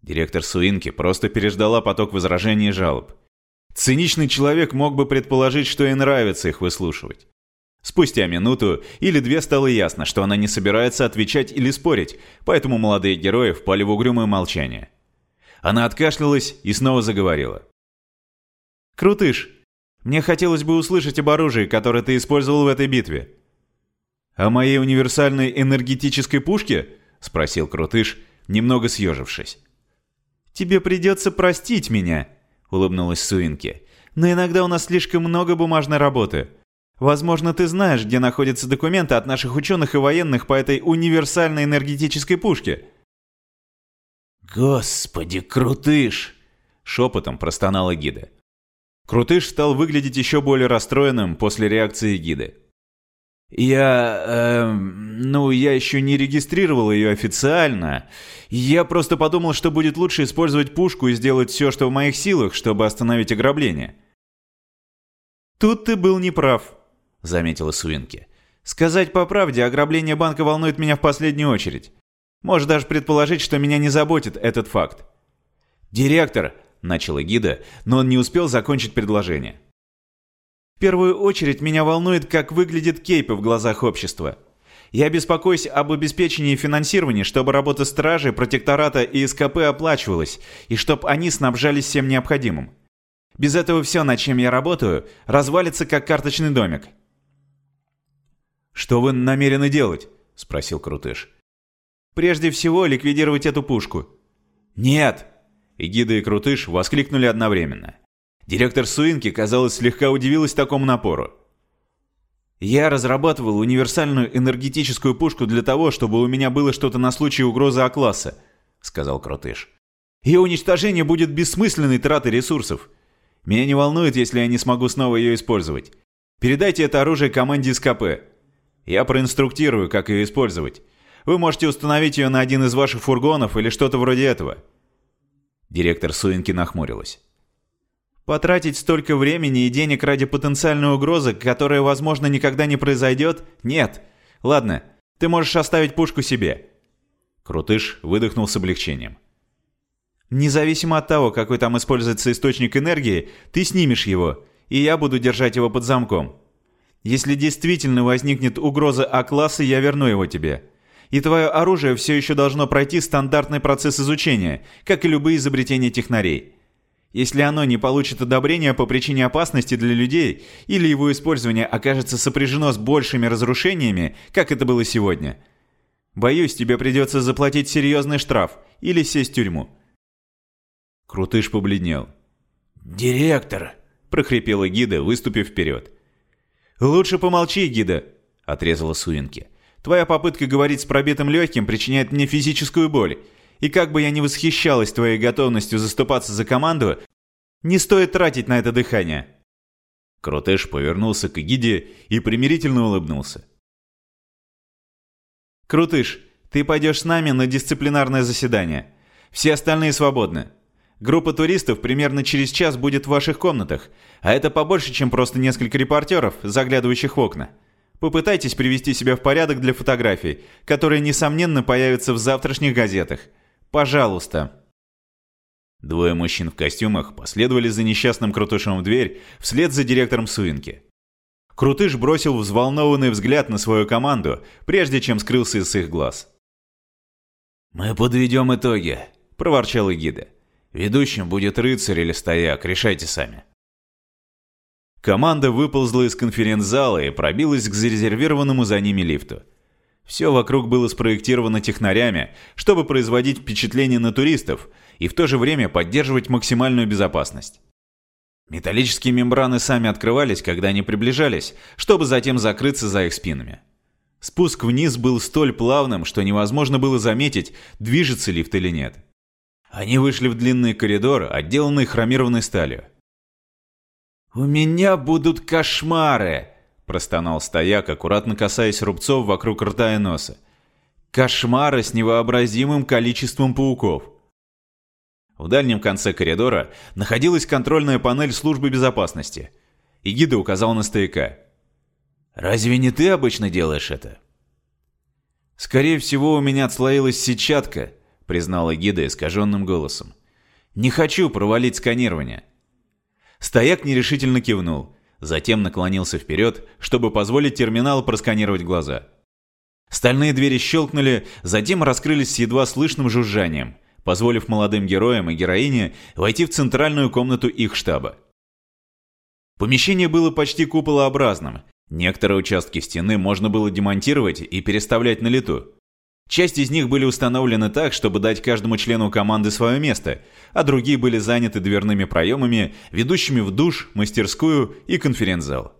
Директор Суинки просто переждала поток возражений и жалоб. Циничный человек мог бы предположить, что ей нравится их выслушивать. Спустя минуту или две стало ясно, что она не собирается отвечать или спорить, поэтому молодые герои впали в угрюмое молчание. Она откашлялась и снова заговорила. «Крутыш, мне хотелось бы услышать об оружии, которое ты использовал в этой битве». «О моей универсальной энергетической пушке?» — спросил Крутыш, немного съежившись. «Тебе придется простить меня», — улыбнулась Суинки. «Но иногда у нас слишком много бумажной работы. Возможно, ты знаешь, где находятся документы от наших ученых и военных по этой универсальной энергетической пушке». «Господи, Крутыш!» — шепотом простонала гида. Крутыш стал выглядеть еще более расстроенным после реакции гиды. «Я... Э, ну, я еще не регистрировал ее официально. Я просто подумал, что будет лучше использовать пушку и сделать все, что в моих силах, чтобы остановить ограбление». «Тут ты был неправ», — заметила Суинки. «Сказать по правде, ограбление банка волнует меня в последнюю очередь. Можешь даже предположить, что меня не заботит этот факт». «Директор», — начала гида, но он не успел закончить предложение. В первую очередь меня волнует, как выглядит Кейпа в глазах общества. Я беспокоюсь об обеспечении финансирования, чтобы работа стражи, протектората и СКП оплачивалась, и чтобы они снабжались всем необходимым. Без этого все, над чем я работаю, развалится как карточный домик. «Что вы намерены делать?» – спросил Крутыш. «Прежде всего, ликвидировать эту пушку». «Нет!» – и Гида и Крутыш воскликнули одновременно. Директор Суинки, казалось, слегка удивилась такому напору. «Я разрабатывал универсальную энергетическую пушку для того, чтобы у меня было что-то на случай угрозы А-класса», — сказал Крутыш. «Ее уничтожение будет бессмысленной тратой ресурсов. Меня не волнует, если я не смогу снова ее использовать. Передайте это оружие команде СКП. Я проинструктирую, как ее использовать. Вы можете установить ее на один из ваших фургонов или что-то вроде этого». Директор Суинки нахмурилась. Потратить столько времени и денег ради потенциальной угрозы, которая, возможно, никогда не произойдет? Нет. Ладно, ты можешь оставить пушку себе. Крутыш выдохнул с облегчением. Независимо от того, какой там используется источник энергии, ты снимешь его, и я буду держать его под замком. Если действительно возникнет угроза А-класса, я верну его тебе. И твое оружие все еще должно пройти стандартный процесс изучения, как и любые изобретения технарей. Если оно не получит одобрения по причине опасности для людей, или его использование окажется сопряжено с большими разрушениями, как это было сегодня, боюсь, тебе придется заплатить серьезный штраф или сесть в тюрьму». Крутыш побледнел. «Директор!» – прохрипела гида, выступив вперед. «Лучше помолчи, гида!» – отрезала Суинки. «Твоя попытка говорить с пробитым легким причиняет мне физическую боль, и как бы я ни восхищалась твоей готовностью заступаться за команду, не стоит тратить на это дыхание». Крутеш повернулся к Гиде и примирительно улыбнулся. «Крутыш, ты пойдешь с нами на дисциплинарное заседание. Все остальные свободны. Группа туристов примерно через час будет в ваших комнатах, а это побольше, чем просто несколько репортеров, заглядывающих в окна. Попытайтесь привести себя в порядок для фотографий, которые, несомненно, появятся в завтрашних газетах. Пожалуйста». Двое мужчин в костюмах последовали за несчастным Крутышем в дверь вслед за директором Суинки. Крутыш бросил взволнованный взгляд на свою команду, прежде чем скрылся из их глаз. «Мы подведем итоги», — проворчал Эгида. «Ведущим будет рыцарь или стояк, решайте сами». Команда выползла из конференц-зала и пробилась к зарезервированному за ними лифту. Все вокруг было спроектировано технарями, чтобы производить впечатление на туристов и в то же время поддерживать максимальную безопасность. Металлические мембраны сами открывались, когда они приближались, чтобы затем закрыться за их спинами. Спуск вниз был столь плавным, что невозможно было заметить, движется лифт или нет. Они вышли в длинный коридор, отделанный хромированной сталью. «У меня будут кошмары!» Простонал стояк, аккуратно касаясь рубцов вокруг рта и носа. Кошмары с невообразимым количеством пауков. В дальнем конце коридора находилась контрольная панель службы безопасности. И гида указал на стояка. «Разве не ты обычно делаешь это?» «Скорее всего, у меня отслоилась сетчатка», признала гида искаженным голосом. «Не хочу провалить сканирование». Стояк нерешительно кивнул, затем наклонился вперед, чтобы позволить терминалу просканировать глаза. Стальные двери щелкнули, затем раскрылись с едва слышным жужжанием, позволив молодым героям и героине войти в центральную комнату их штаба. Помещение было почти куполообразным. Некоторые участки стены можно было демонтировать и переставлять на лету. Часть из них были установлены так, чтобы дать каждому члену команды свое место, а другие были заняты дверными проемами, ведущими в душ, мастерскую и конференц-зал.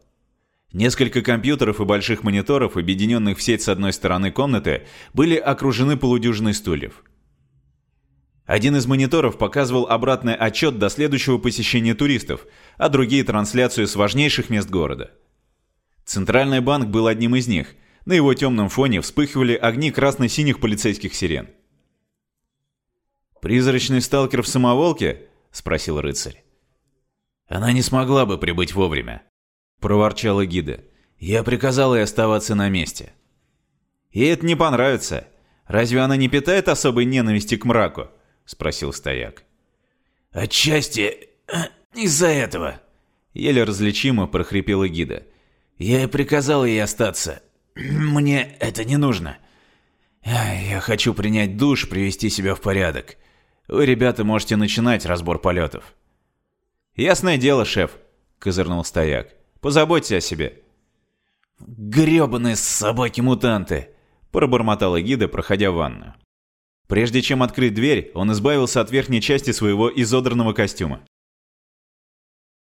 Несколько компьютеров и больших мониторов, объединенных в сеть с одной стороны комнаты, были окружены полудюжиной стульев. Один из мониторов показывал обратный отчет до следующего посещения туристов, а другие – трансляцию с важнейших мест города. Центральный банк был одним из них – на его темном фоне вспыхивали огни красно-синих полицейских сирен. «Призрачный сталкер в самоволке?» — спросил рыцарь. «Она не смогла бы прибыть вовремя», — проворчала гида. «Я приказал ей оставаться на месте». «Ей это не понравится. Разве она не питает особой ненависти к мраку?» — спросил стояк. «Отчасти из-за этого», — еле различимо прохрипела гида. «Я и приказал ей остаться, мне это не нужно. Я хочу принять душ, привести себя в порядок. Вы, ребята, можете начинать разбор полетов. Ясное дело, шеф, козырнул стояк. Позаботься о себе. Гребаные собаки-мутанты, пробормотала гида, проходя в ванную. Прежде чем открыть дверь, он избавился от верхней части своего изодранного костюма.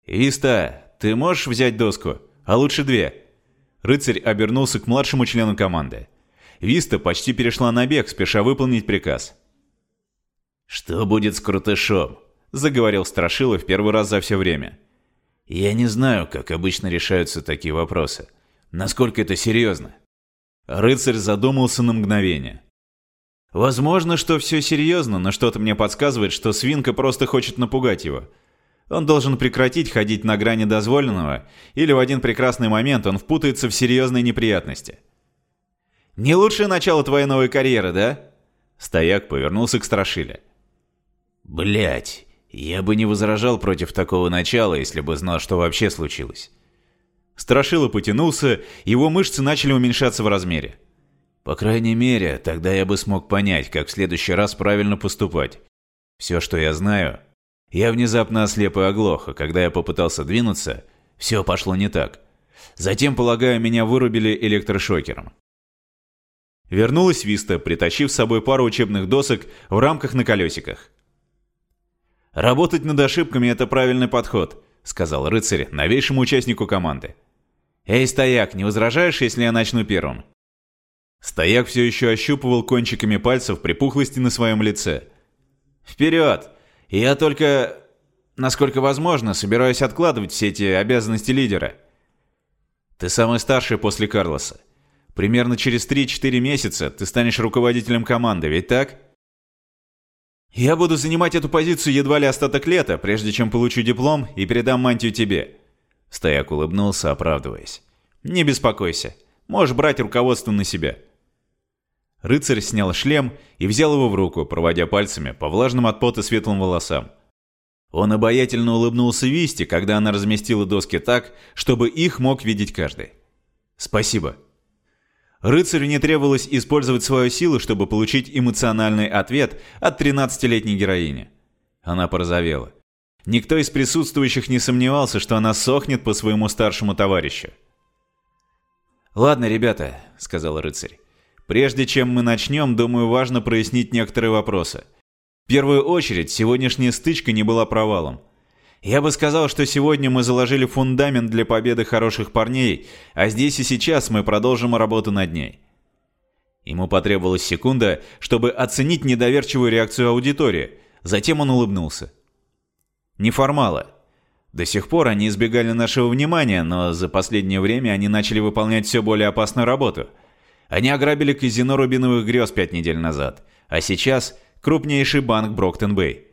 «Иста, ты можешь взять доску? А лучше две?» Рыцарь обернулся к младшему члену команды. Виста почти перешла на бег, спеша выполнить приказ. «Что будет с Крутышом?» – заговорил Страшила в первый раз за все время. «Я не знаю, как обычно решаются такие вопросы. Насколько это серьезно?» Рыцарь задумался на мгновение. «Возможно, что все серьезно, но что-то мне подсказывает, что свинка просто хочет напугать его. Он должен прекратить ходить на грани дозволенного, или в один прекрасный момент он впутается в серьезные неприятности. «Не лучшее начало твоей новой карьеры, да?» Стояк повернулся к Страшиле. Блять, я бы не возражал против такого начала, если бы знал, что вообще случилось. Страшила потянулся, его мышцы начали уменьшаться в размере. По крайней мере, тогда я бы смог понять, как в следующий раз правильно поступать. Все, что я знаю, я внезапно ослеп и оглох, а когда я попытался двинуться, все пошло не так. Затем, полагаю, меня вырубили электрошокером. Вернулась Виста, притащив с собой пару учебных досок в рамках на колесиках. «Работать над ошибками – это правильный подход», – сказал рыцарь новейшему участнику команды. «Эй, стояк, не возражаешь, если я начну первым?» Стояк все еще ощупывал кончиками пальцев припухлости на своем лице. «Вперед! Я только, насколько возможно, собираюсь откладывать все эти обязанности лидера. Ты самый старший после Карлоса. Примерно через 3-4 месяца ты станешь руководителем команды, ведь так? Я буду занимать эту позицию едва ли остаток лета, прежде чем получу диплом и передам мантию тебе. Стояк улыбнулся, оправдываясь. Не беспокойся. Можешь брать руководство на себя. Рыцарь снял шлем и взял его в руку, проводя пальцами по влажным от пота светлым волосам. Он обаятельно улыбнулся Висте, когда она разместила доски так, чтобы их мог видеть каждый. «Спасибо». Рыцарю не требовалось использовать свою силу, чтобы получить эмоциональный ответ от 13-летней героини. Она порозовела. Никто из присутствующих не сомневался, что она сохнет по своему старшему товарищу. «Ладно, ребята», — сказал рыцарь. Прежде чем мы начнем, думаю, важно прояснить некоторые вопросы. В первую очередь, сегодняшняя стычка не была провалом. Я бы сказал, что сегодня мы заложили фундамент для победы хороших парней, а здесь и сейчас мы продолжим работу над ней. Ему потребовалась секунда, чтобы оценить недоверчивую реакцию аудитории. Затем он улыбнулся. Неформалы. До сих пор они избегали нашего внимания, но за последнее время они начали выполнять все более опасную работу – они ограбили казино Рубиновых грез пять недель назад, а сейчас крупнейший банк Броктон-Бэй.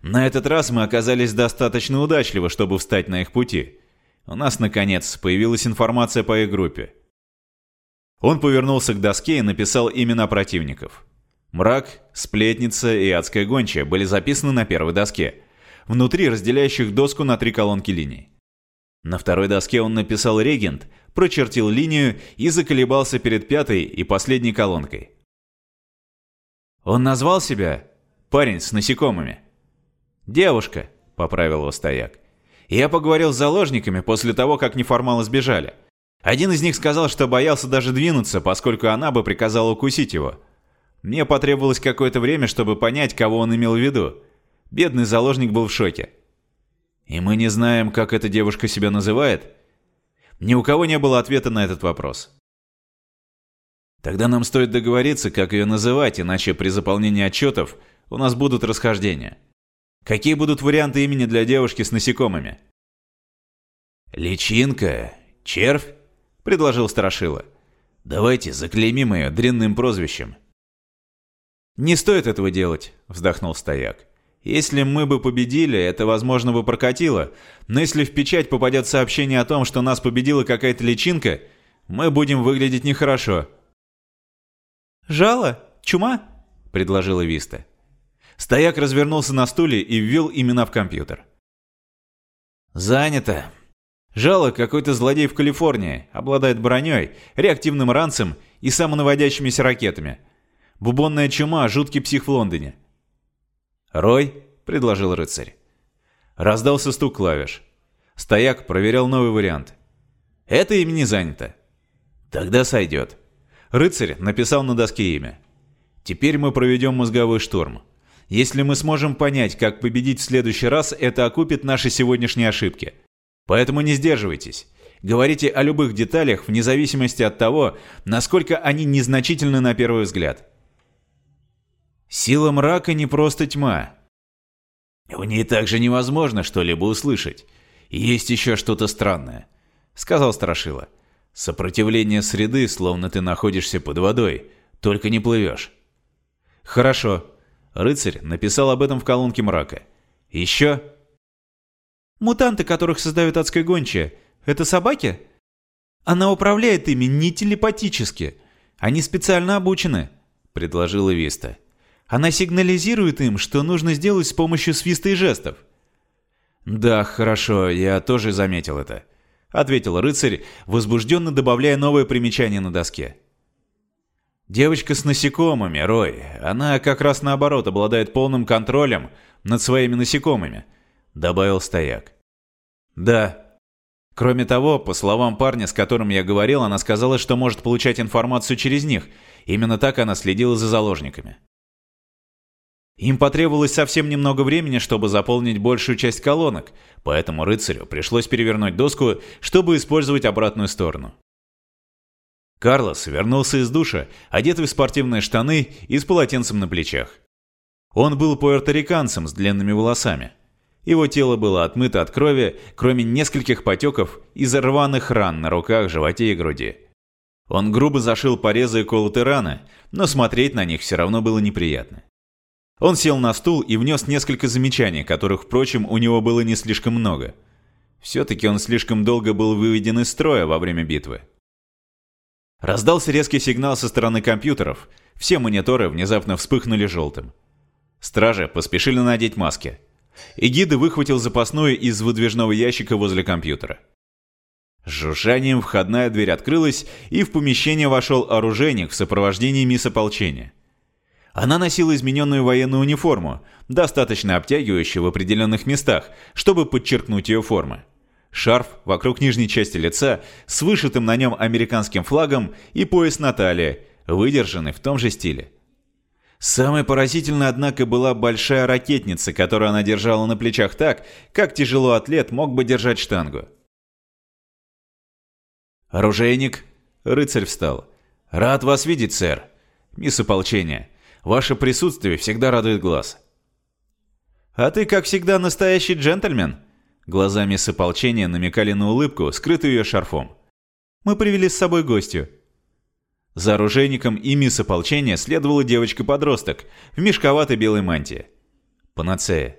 На этот раз мы оказались достаточно удачливы, чтобы встать на их пути. У нас, наконец, появилась информация по их группе. Он повернулся к доске и написал имена противников. Мрак, Сплетница и Адская Гончая были записаны на первой доске, внутри разделяющих доску на три колонки линий. На второй доске он написал «Регент», прочертил линию и заколебался перед пятой и последней колонкой. «Он назвал себя? Парень с насекомыми». «Девушка», — поправил его стояк. Я поговорил с заложниками после того, как неформалы сбежали. Один из них сказал, что боялся даже двинуться, поскольку она бы приказала укусить его. Мне потребовалось какое-то время, чтобы понять, кого он имел в виду. Бедный заложник был в шоке. И мы не знаем, как эта девушка себя называет? Ни у кого не было ответа на этот вопрос. Тогда нам стоит договориться, как ее называть, иначе при заполнении отчетов у нас будут расхождения. Какие будут варианты имени для девушки с насекомыми? Личинка? Червь? — предложил Страшила. «Давайте заклеймим ее дрянным прозвищем». «Не стоит этого делать», — вздохнул Стояк. «Если мы бы победили, это, возможно, бы прокатило, но если в печать попадет сообщение о том, что нас победила какая-то личинка, мы будем выглядеть нехорошо». «Жало? Чума?» — предложила Виста. Стояк развернулся на стуле и ввел имена в компьютер. «Занято», Жало какой-то злодей в Калифорнии, обладает броней, реактивным ранцем и самонаводящимися ракетами. Бубонная чума – жуткий псих в Лондоне. «Рой?» – предложил рыцарь. Раздался стук клавиш. Стояк проверял новый вариант. «Это имя не занято». «Тогда сойдет». Рыцарь написал на доске имя. «Теперь мы проведем мозговой штурм. Если мы сможем понять, как победить в следующий раз, это окупит наши сегодняшние ошибки». Поэтому не сдерживайтесь. Говорите о любых деталях вне зависимости от того, насколько они незначительны на первый взгляд. Сила мрака не просто тьма. В ней также невозможно что-либо услышать. Есть еще что-то странное, сказал Страшила. Сопротивление среды, словно ты находишься под водой, только не плывешь. Хорошо. Рыцарь написал об этом в колонке мрака. Еще Мутанты, которых создают адская гончая, это собаки? Она управляет ими не телепатически. Они специально обучены, предложила Виста. Она сигнализирует им, что нужно сделать с помощью свиста и жестов. Да, хорошо, я тоже заметил это, ответил рыцарь, возбужденно добавляя новое примечание на доске. Девочка с насекомыми, Рой, она как раз наоборот обладает полным контролем над своими насекомыми. — добавил стояк. «Да. Кроме того, по словам парня, с которым я говорил, она сказала, что может получать информацию через них. Именно так она следила за заложниками». Им потребовалось совсем немного времени, чтобы заполнить большую часть колонок, поэтому рыцарю пришлось перевернуть доску, чтобы использовать обратную сторону. Карлос вернулся из душа, одетый в спортивные штаны и с полотенцем на плечах. Он был пуэрториканцем с длинными волосами. Его тело было отмыто от крови, кроме нескольких потеков из рваных ран на руках, животе и груди. Он грубо зашил порезы и колоты раны, но смотреть на них все равно было неприятно. Он сел на стул и внес несколько замечаний, которых, впрочем, у него было не слишком много. Все-таки он слишком долго был выведен из строя во время битвы. Раздался резкий сигнал со стороны компьютеров. Все мониторы внезапно вспыхнули желтым. Стражи поспешили надеть маски – Эгида выхватил запасное из выдвижного ящика возле компьютера. С жужжанием входная дверь открылась, и в помещение вошел оружейник в сопровождении мисс ополчения. Она носила измененную военную униформу, достаточно обтягивающую в определенных местах, чтобы подчеркнуть ее формы. Шарф вокруг нижней части лица с вышитым на нем американским флагом и пояс на выдержанный в том же стиле. Самой поразительной, однако, была большая ракетница, которую она держала на плечах так, как тяжело атлет мог бы держать штангу. «Оружейник!» Рыцарь встал. «Рад вас видеть, сэр. Мисс ополчения, ваше присутствие всегда радует глаз». «А ты, как всегда, настоящий джентльмен?» Глаза мисс ополчения намекали на улыбку, скрытую ее шарфом. «Мы привели с собой гостью. За оружейником и мисс ополчения следовала девочка-подросток в мешковатой белой мантии. Панацея.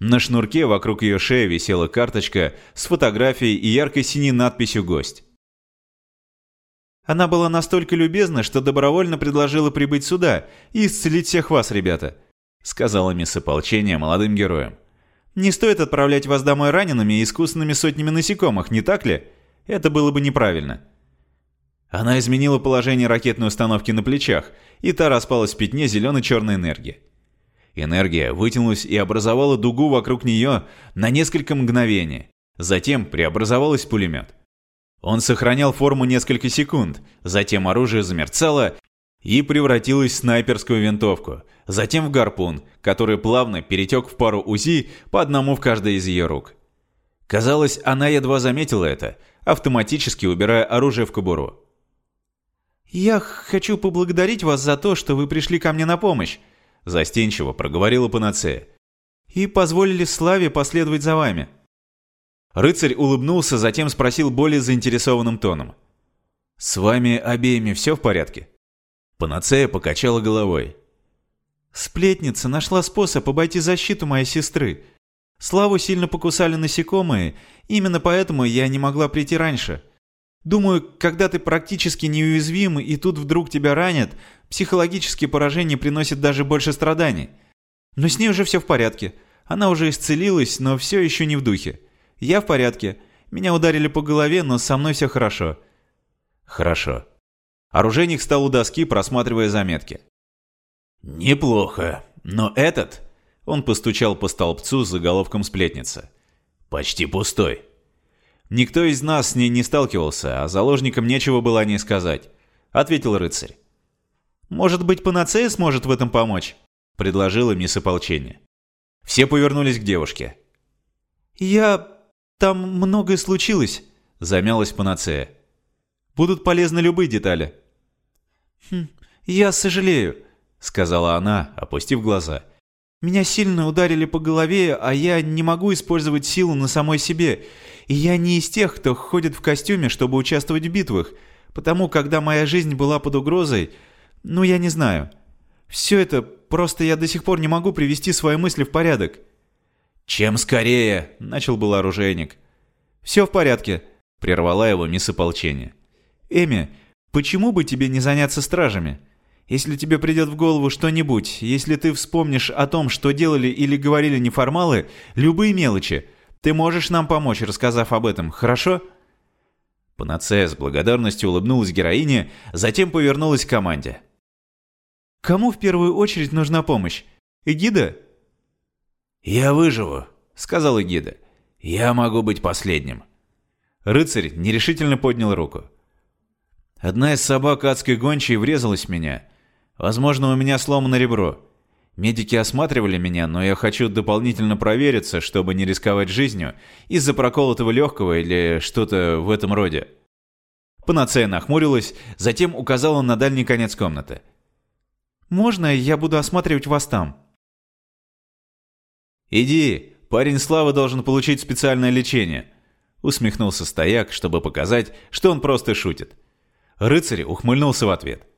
На шнурке вокруг ее шеи висела карточка с фотографией и яркой синей надписью «Гость». Она была настолько любезна, что добровольно предложила прибыть сюда и исцелить всех вас, ребята», — сказала мисс ополчения молодым героям. «Не стоит отправлять вас домой ранеными и искусственными сотнями насекомых, не так ли? Это было бы неправильно». Она изменила положение ракетной установки на плечах, и та распалась в пятне зелено-черной энергии. Энергия вытянулась и образовала дугу вокруг нее на несколько мгновений, Затем преобразовалась в пулемет. Он сохранял форму несколько секунд, затем оружие замерцало и превратилось в снайперскую винтовку, затем в гарпун, который плавно перетек в пару УЗИ по одному в каждой из ее рук. Казалось, она едва заметила это, автоматически убирая оружие в кобуру. «Я хочу поблагодарить вас за то, что вы пришли ко мне на помощь», застенчиво проговорила панацея. «И позволили Славе последовать за вами». Рыцарь улыбнулся, затем спросил более заинтересованным тоном. «С вами обеими все в порядке?» Панацея покачала головой. «Сплетница нашла способ обойти защиту моей сестры. Славу сильно покусали насекомые, именно поэтому я не могла прийти раньше. Думаю, когда ты практически неуязвим и тут вдруг тебя ранят, психологические поражения приносят даже больше страданий. Но с ней уже все в порядке. Она уже исцелилась, но все еще не в духе. Я в порядке. Меня ударили по голове, но со мной все хорошо. Хорошо. Оружейник стал у доски, просматривая заметки. Неплохо. Но этот... Он постучал по столбцу с заголовком сплетницы. Почти пустой. Никто из нас с ней не сталкивался, а заложникам нечего было о ней сказать, ответил рыцарь. Может быть, панацея сможет в этом помочь? предложила мисс ополчения. Все повернулись к девушке. «Я... там многое случилось», — замялась панацея. «Будут полезны любые детали». «Хм, я сожалею», — сказала она, опустив глаза. «Меня сильно ударили по голове, а я не могу использовать силу на самой себе. И я не из тех, кто ходит в костюме, чтобы участвовать в битвах, потому когда моя жизнь была под угрозой, ну, я не знаю. Все это просто я до сих пор не могу привести свои мысли в порядок». «Чем скорее!» — начал был оружейник. «Все в порядке», — прервала его мисс ополчения. «Эми, почему бы тебе не заняться стражами? Если тебе придет в голову что-нибудь, если ты вспомнишь о том, что делали или говорили неформалы, любые мелочи, ты можешь нам помочь, рассказав об этом, хорошо?» Панацея с благодарностью улыбнулась героине, затем повернулась к команде. «Кому в первую очередь нужна помощь? Эгида?» «Я выживу», — сказал Эгида. «Я могу быть последним». Рыцарь нерешительно поднял руку. «Одна из собак адской гончей врезалась в меня. Возможно, у меня сломано ребро. Медики осматривали меня, но я хочу дополнительно провериться, чтобы не рисковать жизнью из-за проколотого легкого или что-то в этом роде». Панацея нахмурилась, затем указала на дальний конец комнаты. «Можно я буду осматривать вас там?» «Иди, парень Славы должен получить специальное лечение», усмехнулся стояк, чтобы показать, что он просто шутит. Рыцарь ухмыльнулся в ответ.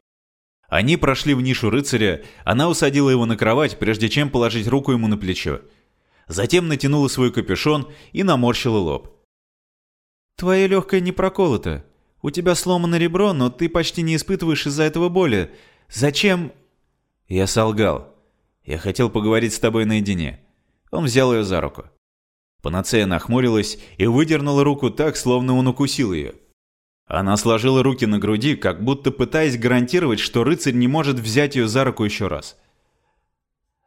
Они прошли в нишу рыцаря, она усадила его на кровать, прежде чем положить руку ему на плечо. Затем натянула свой капюшон и наморщила лоб. «Твое легкое не проколото. У тебя сломано ребро, но ты почти не испытываешь из-за этого боли. Зачем...» Я солгал. Я хотел поговорить с тобой наедине. Он взял ее за руку. Панацея нахмурилась и выдернула руку так, словно он укусил ее. Она сложила руки на груди, как будто пытаясь гарантировать, что рыцарь не может взять ее за руку еще раз.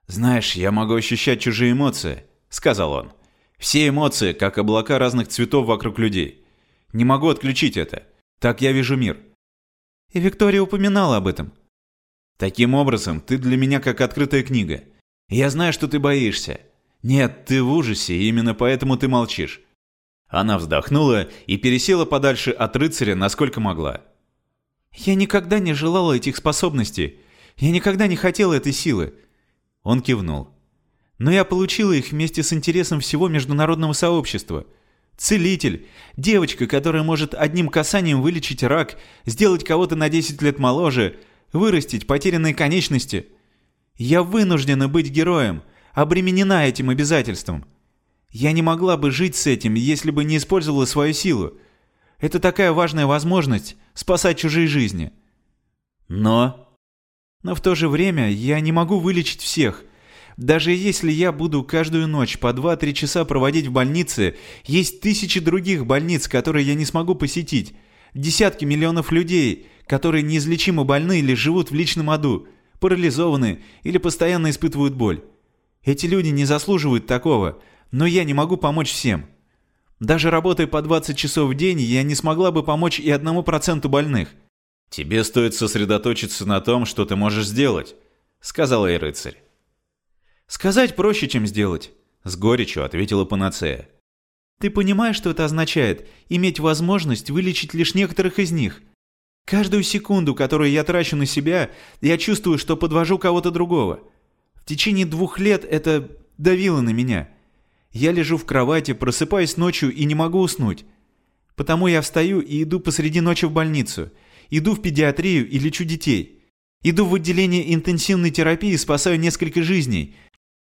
«Знаешь, я могу ощущать чужие эмоции», — сказал он. «Все эмоции, как облака разных цветов вокруг людей. Не могу отключить это. Так я вижу мир». И Виктория упоминала об этом. «Таким образом, ты для меня как открытая книга. Я знаю, что ты боишься. Нет, ты в ужасе, именно поэтому ты молчишь. Она вздохнула и пересела подальше от рыцаря, насколько могла. «Я никогда не желала этих способностей. Я никогда не хотела этой силы». Он кивнул. «Но я получила их вместе с интересом всего международного сообщества. Целитель, девочка, которая может одним касанием вылечить рак, сделать кого-то на 10 лет моложе, вырастить потерянные конечности. Я вынуждена быть героем, обременена этим обязательством. Я не могла бы жить с этим, если бы не использовала свою силу. Это такая важная возможность спасать чужие жизни. Но... Но в то же время я не могу вылечить всех. Даже если я буду каждую ночь по 2-3 часа проводить в больнице, есть тысячи других больниц, которые я не смогу посетить. Десятки миллионов людей, которые неизлечимо больны или живут в личном аду, парализованы или постоянно испытывают боль. Эти люди не заслуживают такого, но я не могу помочь всем. Даже работая по 20 часов в день, я не смогла бы помочь и одному проценту больных. «Тебе стоит сосредоточиться на том, что ты можешь сделать», — сказал ей рыцарь. «Сказать проще, чем сделать», — с горечью ответила панацея. «Ты понимаешь, что это означает? Иметь возможность вылечить лишь некоторых из них. Каждую секунду, которую я трачу на себя, я чувствую, что подвожу кого-то другого. В течение двух лет это давило на меня. Я лежу в кровати, просыпаюсь ночью и не могу уснуть. Потому я встаю и иду посреди ночи в больницу. Иду в педиатрию и лечу детей. Иду в отделение интенсивной терапии и спасаю несколько жизней.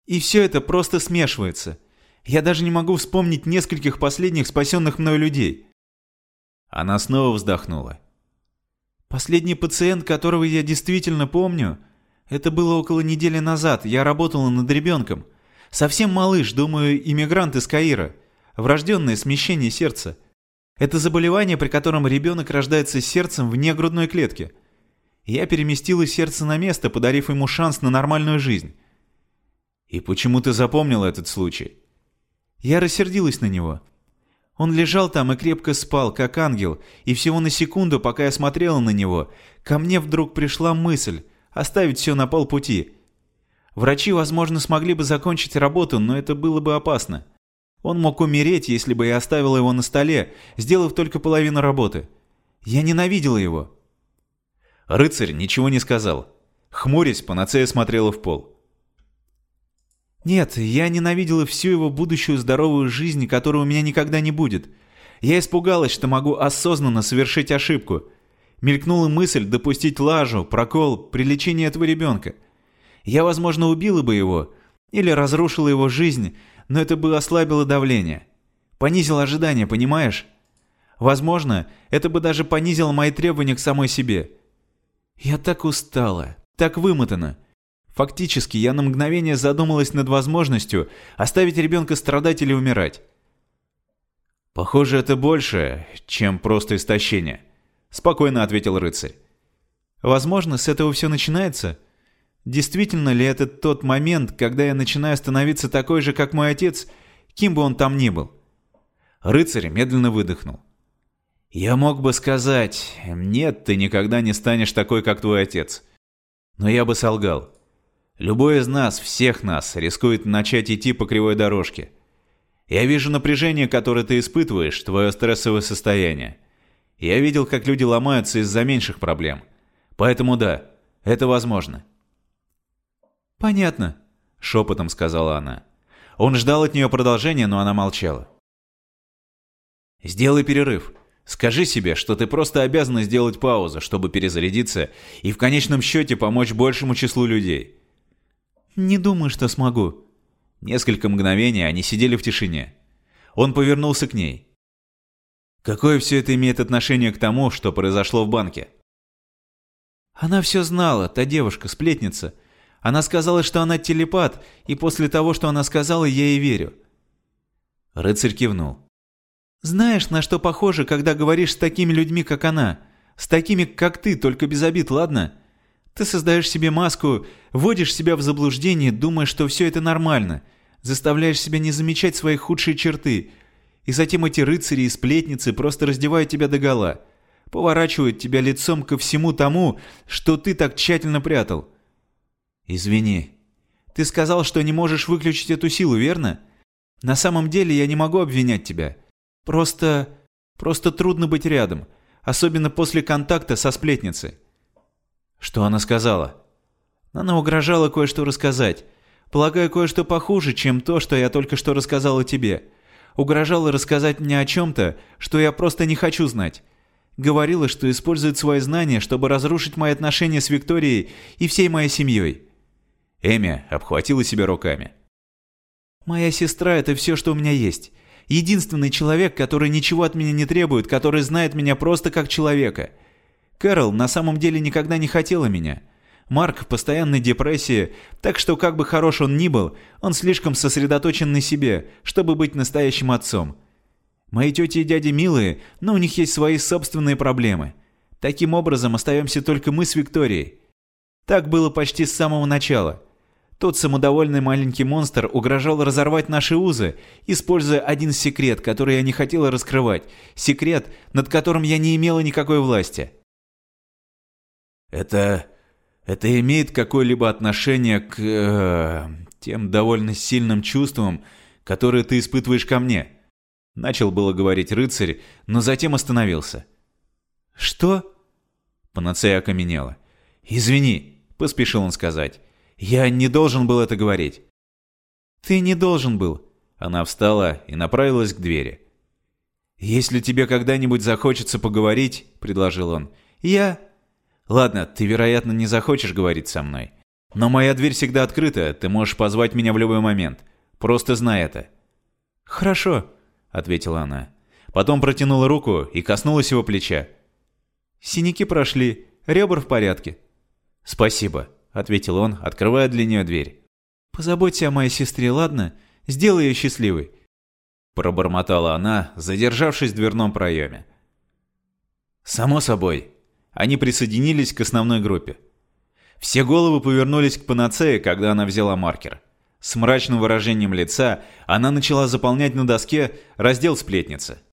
И все это просто смешивается. Я даже не могу вспомнить нескольких последних спасенных мной людей. Она снова вздохнула. Последний пациент, которого я действительно помню, это было около недели назад. Я работала над ребенком. Совсем малыш, думаю, иммигрант из Каира. Врожденное смещение сердца. Это заболевание, при котором ребенок рождается с сердцем вне грудной клетки. Я переместила сердце на место, подарив ему шанс на нормальную жизнь. И почему ты запомнила этот случай? Я рассердилась на него. Он лежал там и крепко спал, как ангел, и всего на секунду, пока я смотрела на него, ко мне вдруг пришла мысль оставить все на полпути – Врачи, возможно, смогли бы закончить работу, но это было бы опасно. Он мог умереть, если бы я оставила его на столе, сделав только половину работы. Я ненавидела его. Рыцарь ничего не сказал. Хмурясь, панацея смотрела в пол. Нет, я ненавидела всю его будущую здоровую жизнь, которой у меня никогда не будет. Я испугалась, что могу осознанно совершить ошибку. Мелькнула мысль допустить лажу, прокол при лечении этого ребенка. Я, возможно, убила бы его или разрушила его жизнь, но это бы ослабило давление. Понизило ожидания, понимаешь? Возможно, это бы даже понизило мои требования к самой себе. Я так устала, так вымотана. Фактически, я на мгновение задумалась над возможностью оставить ребенка страдать или умирать. «Похоже, это больше, чем просто истощение», — спокойно ответил рыцарь. «Возможно, с этого все начинается?» Действительно ли это тот момент, когда я начинаю становиться такой же, как мой отец, кем бы он там ни был? Рыцарь медленно выдохнул. Я мог бы сказать, нет, ты никогда не станешь такой, как твой отец. Но я бы солгал. Любой из нас, всех нас, рискует начать идти по кривой дорожке. Я вижу напряжение, которое ты испытываешь, твое стрессовое состояние. Я видел, как люди ломаются из-за меньших проблем. Поэтому да, это возможно. «Понятно», — шепотом сказала она. Он ждал от нее продолжения, но она молчала. «Сделай перерыв. Скажи себе, что ты просто обязана сделать паузу, чтобы перезарядиться и в конечном счете помочь большему числу людей». «Не думаю, что смогу». Несколько мгновений они сидели в тишине. Он повернулся к ней. «Какое все это имеет отношение к тому, что произошло в банке?» Она все знала, та девушка, сплетница. Она сказала, что она телепат, и после того, что она сказала, я ей верю». Рыцарь кивнул. «Знаешь, на что похоже, когда говоришь с такими людьми, как она? С такими, как ты, только без обид, ладно? Ты создаешь себе маску, вводишь себя в заблуждение, думая, что все это нормально, заставляешь себя не замечать свои худшие черты, и затем эти рыцари и сплетницы просто раздевают тебя догола, поворачивают тебя лицом ко всему тому, что ты так тщательно прятал. «Извини. Ты сказал, что не можешь выключить эту силу, верно? На самом деле я не могу обвинять тебя. Просто... просто трудно быть рядом, особенно после контакта со сплетницей». «Что она сказала?» «Она угрожала кое-что рассказать. Полагаю, кое-что похуже, чем то, что я только что рассказала тебе. Угрожала рассказать мне о чем-то, что я просто не хочу знать. Говорила, что использует свои знания, чтобы разрушить мои отношения с Викторией и всей моей семьей. Эми обхватила себя руками. «Моя сестра — это все, что у меня есть. Единственный человек, который ничего от меня не требует, который знает меня просто как человека. Кэрол на самом деле никогда не хотела меня. Марк в постоянной депрессии, так что как бы хорош он ни был, он слишком сосредоточен на себе, чтобы быть настоящим отцом. Мои тети и дяди милые, но у них есть свои собственные проблемы. Таким образом остаемся только мы с Викторией. Так было почти с самого начала». Тот самодовольный маленький монстр угрожал разорвать наши узы, используя один секрет, который я не хотела раскрывать. Секрет, над которым я не имела никакой власти. Это... это имеет какое-либо отношение к... Э, тем довольно сильным чувствам, которые ты испытываешь ко мне?» Начал было говорить рыцарь, но затем остановился. «Что?» Панацея окаменела. «Извини», — поспешил он сказать. «Я не должен был это говорить». «Ты не должен был». Она встала и направилась к двери. «Если тебе когда-нибудь захочется поговорить», — предложил он, — «я...» «Ладно, ты, вероятно, не захочешь говорить со мной. Но моя дверь всегда открыта, ты можешь позвать меня в любой момент. Просто знай это». «Хорошо», — ответила она. Потом протянула руку и коснулась его плеча. «Синяки прошли, ребра в порядке». «Спасибо», — ответил он, открывая для нее дверь. «Позаботься о моей сестре, ладно? Сделай ее счастливой». Пробормотала она, задержавшись в дверном проеме. Само собой, они присоединились к основной группе. Все головы повернулись к панацее, когда она взяла маркер. С мрачным выражением лица она начала заполнять на доске раздел сплетницы –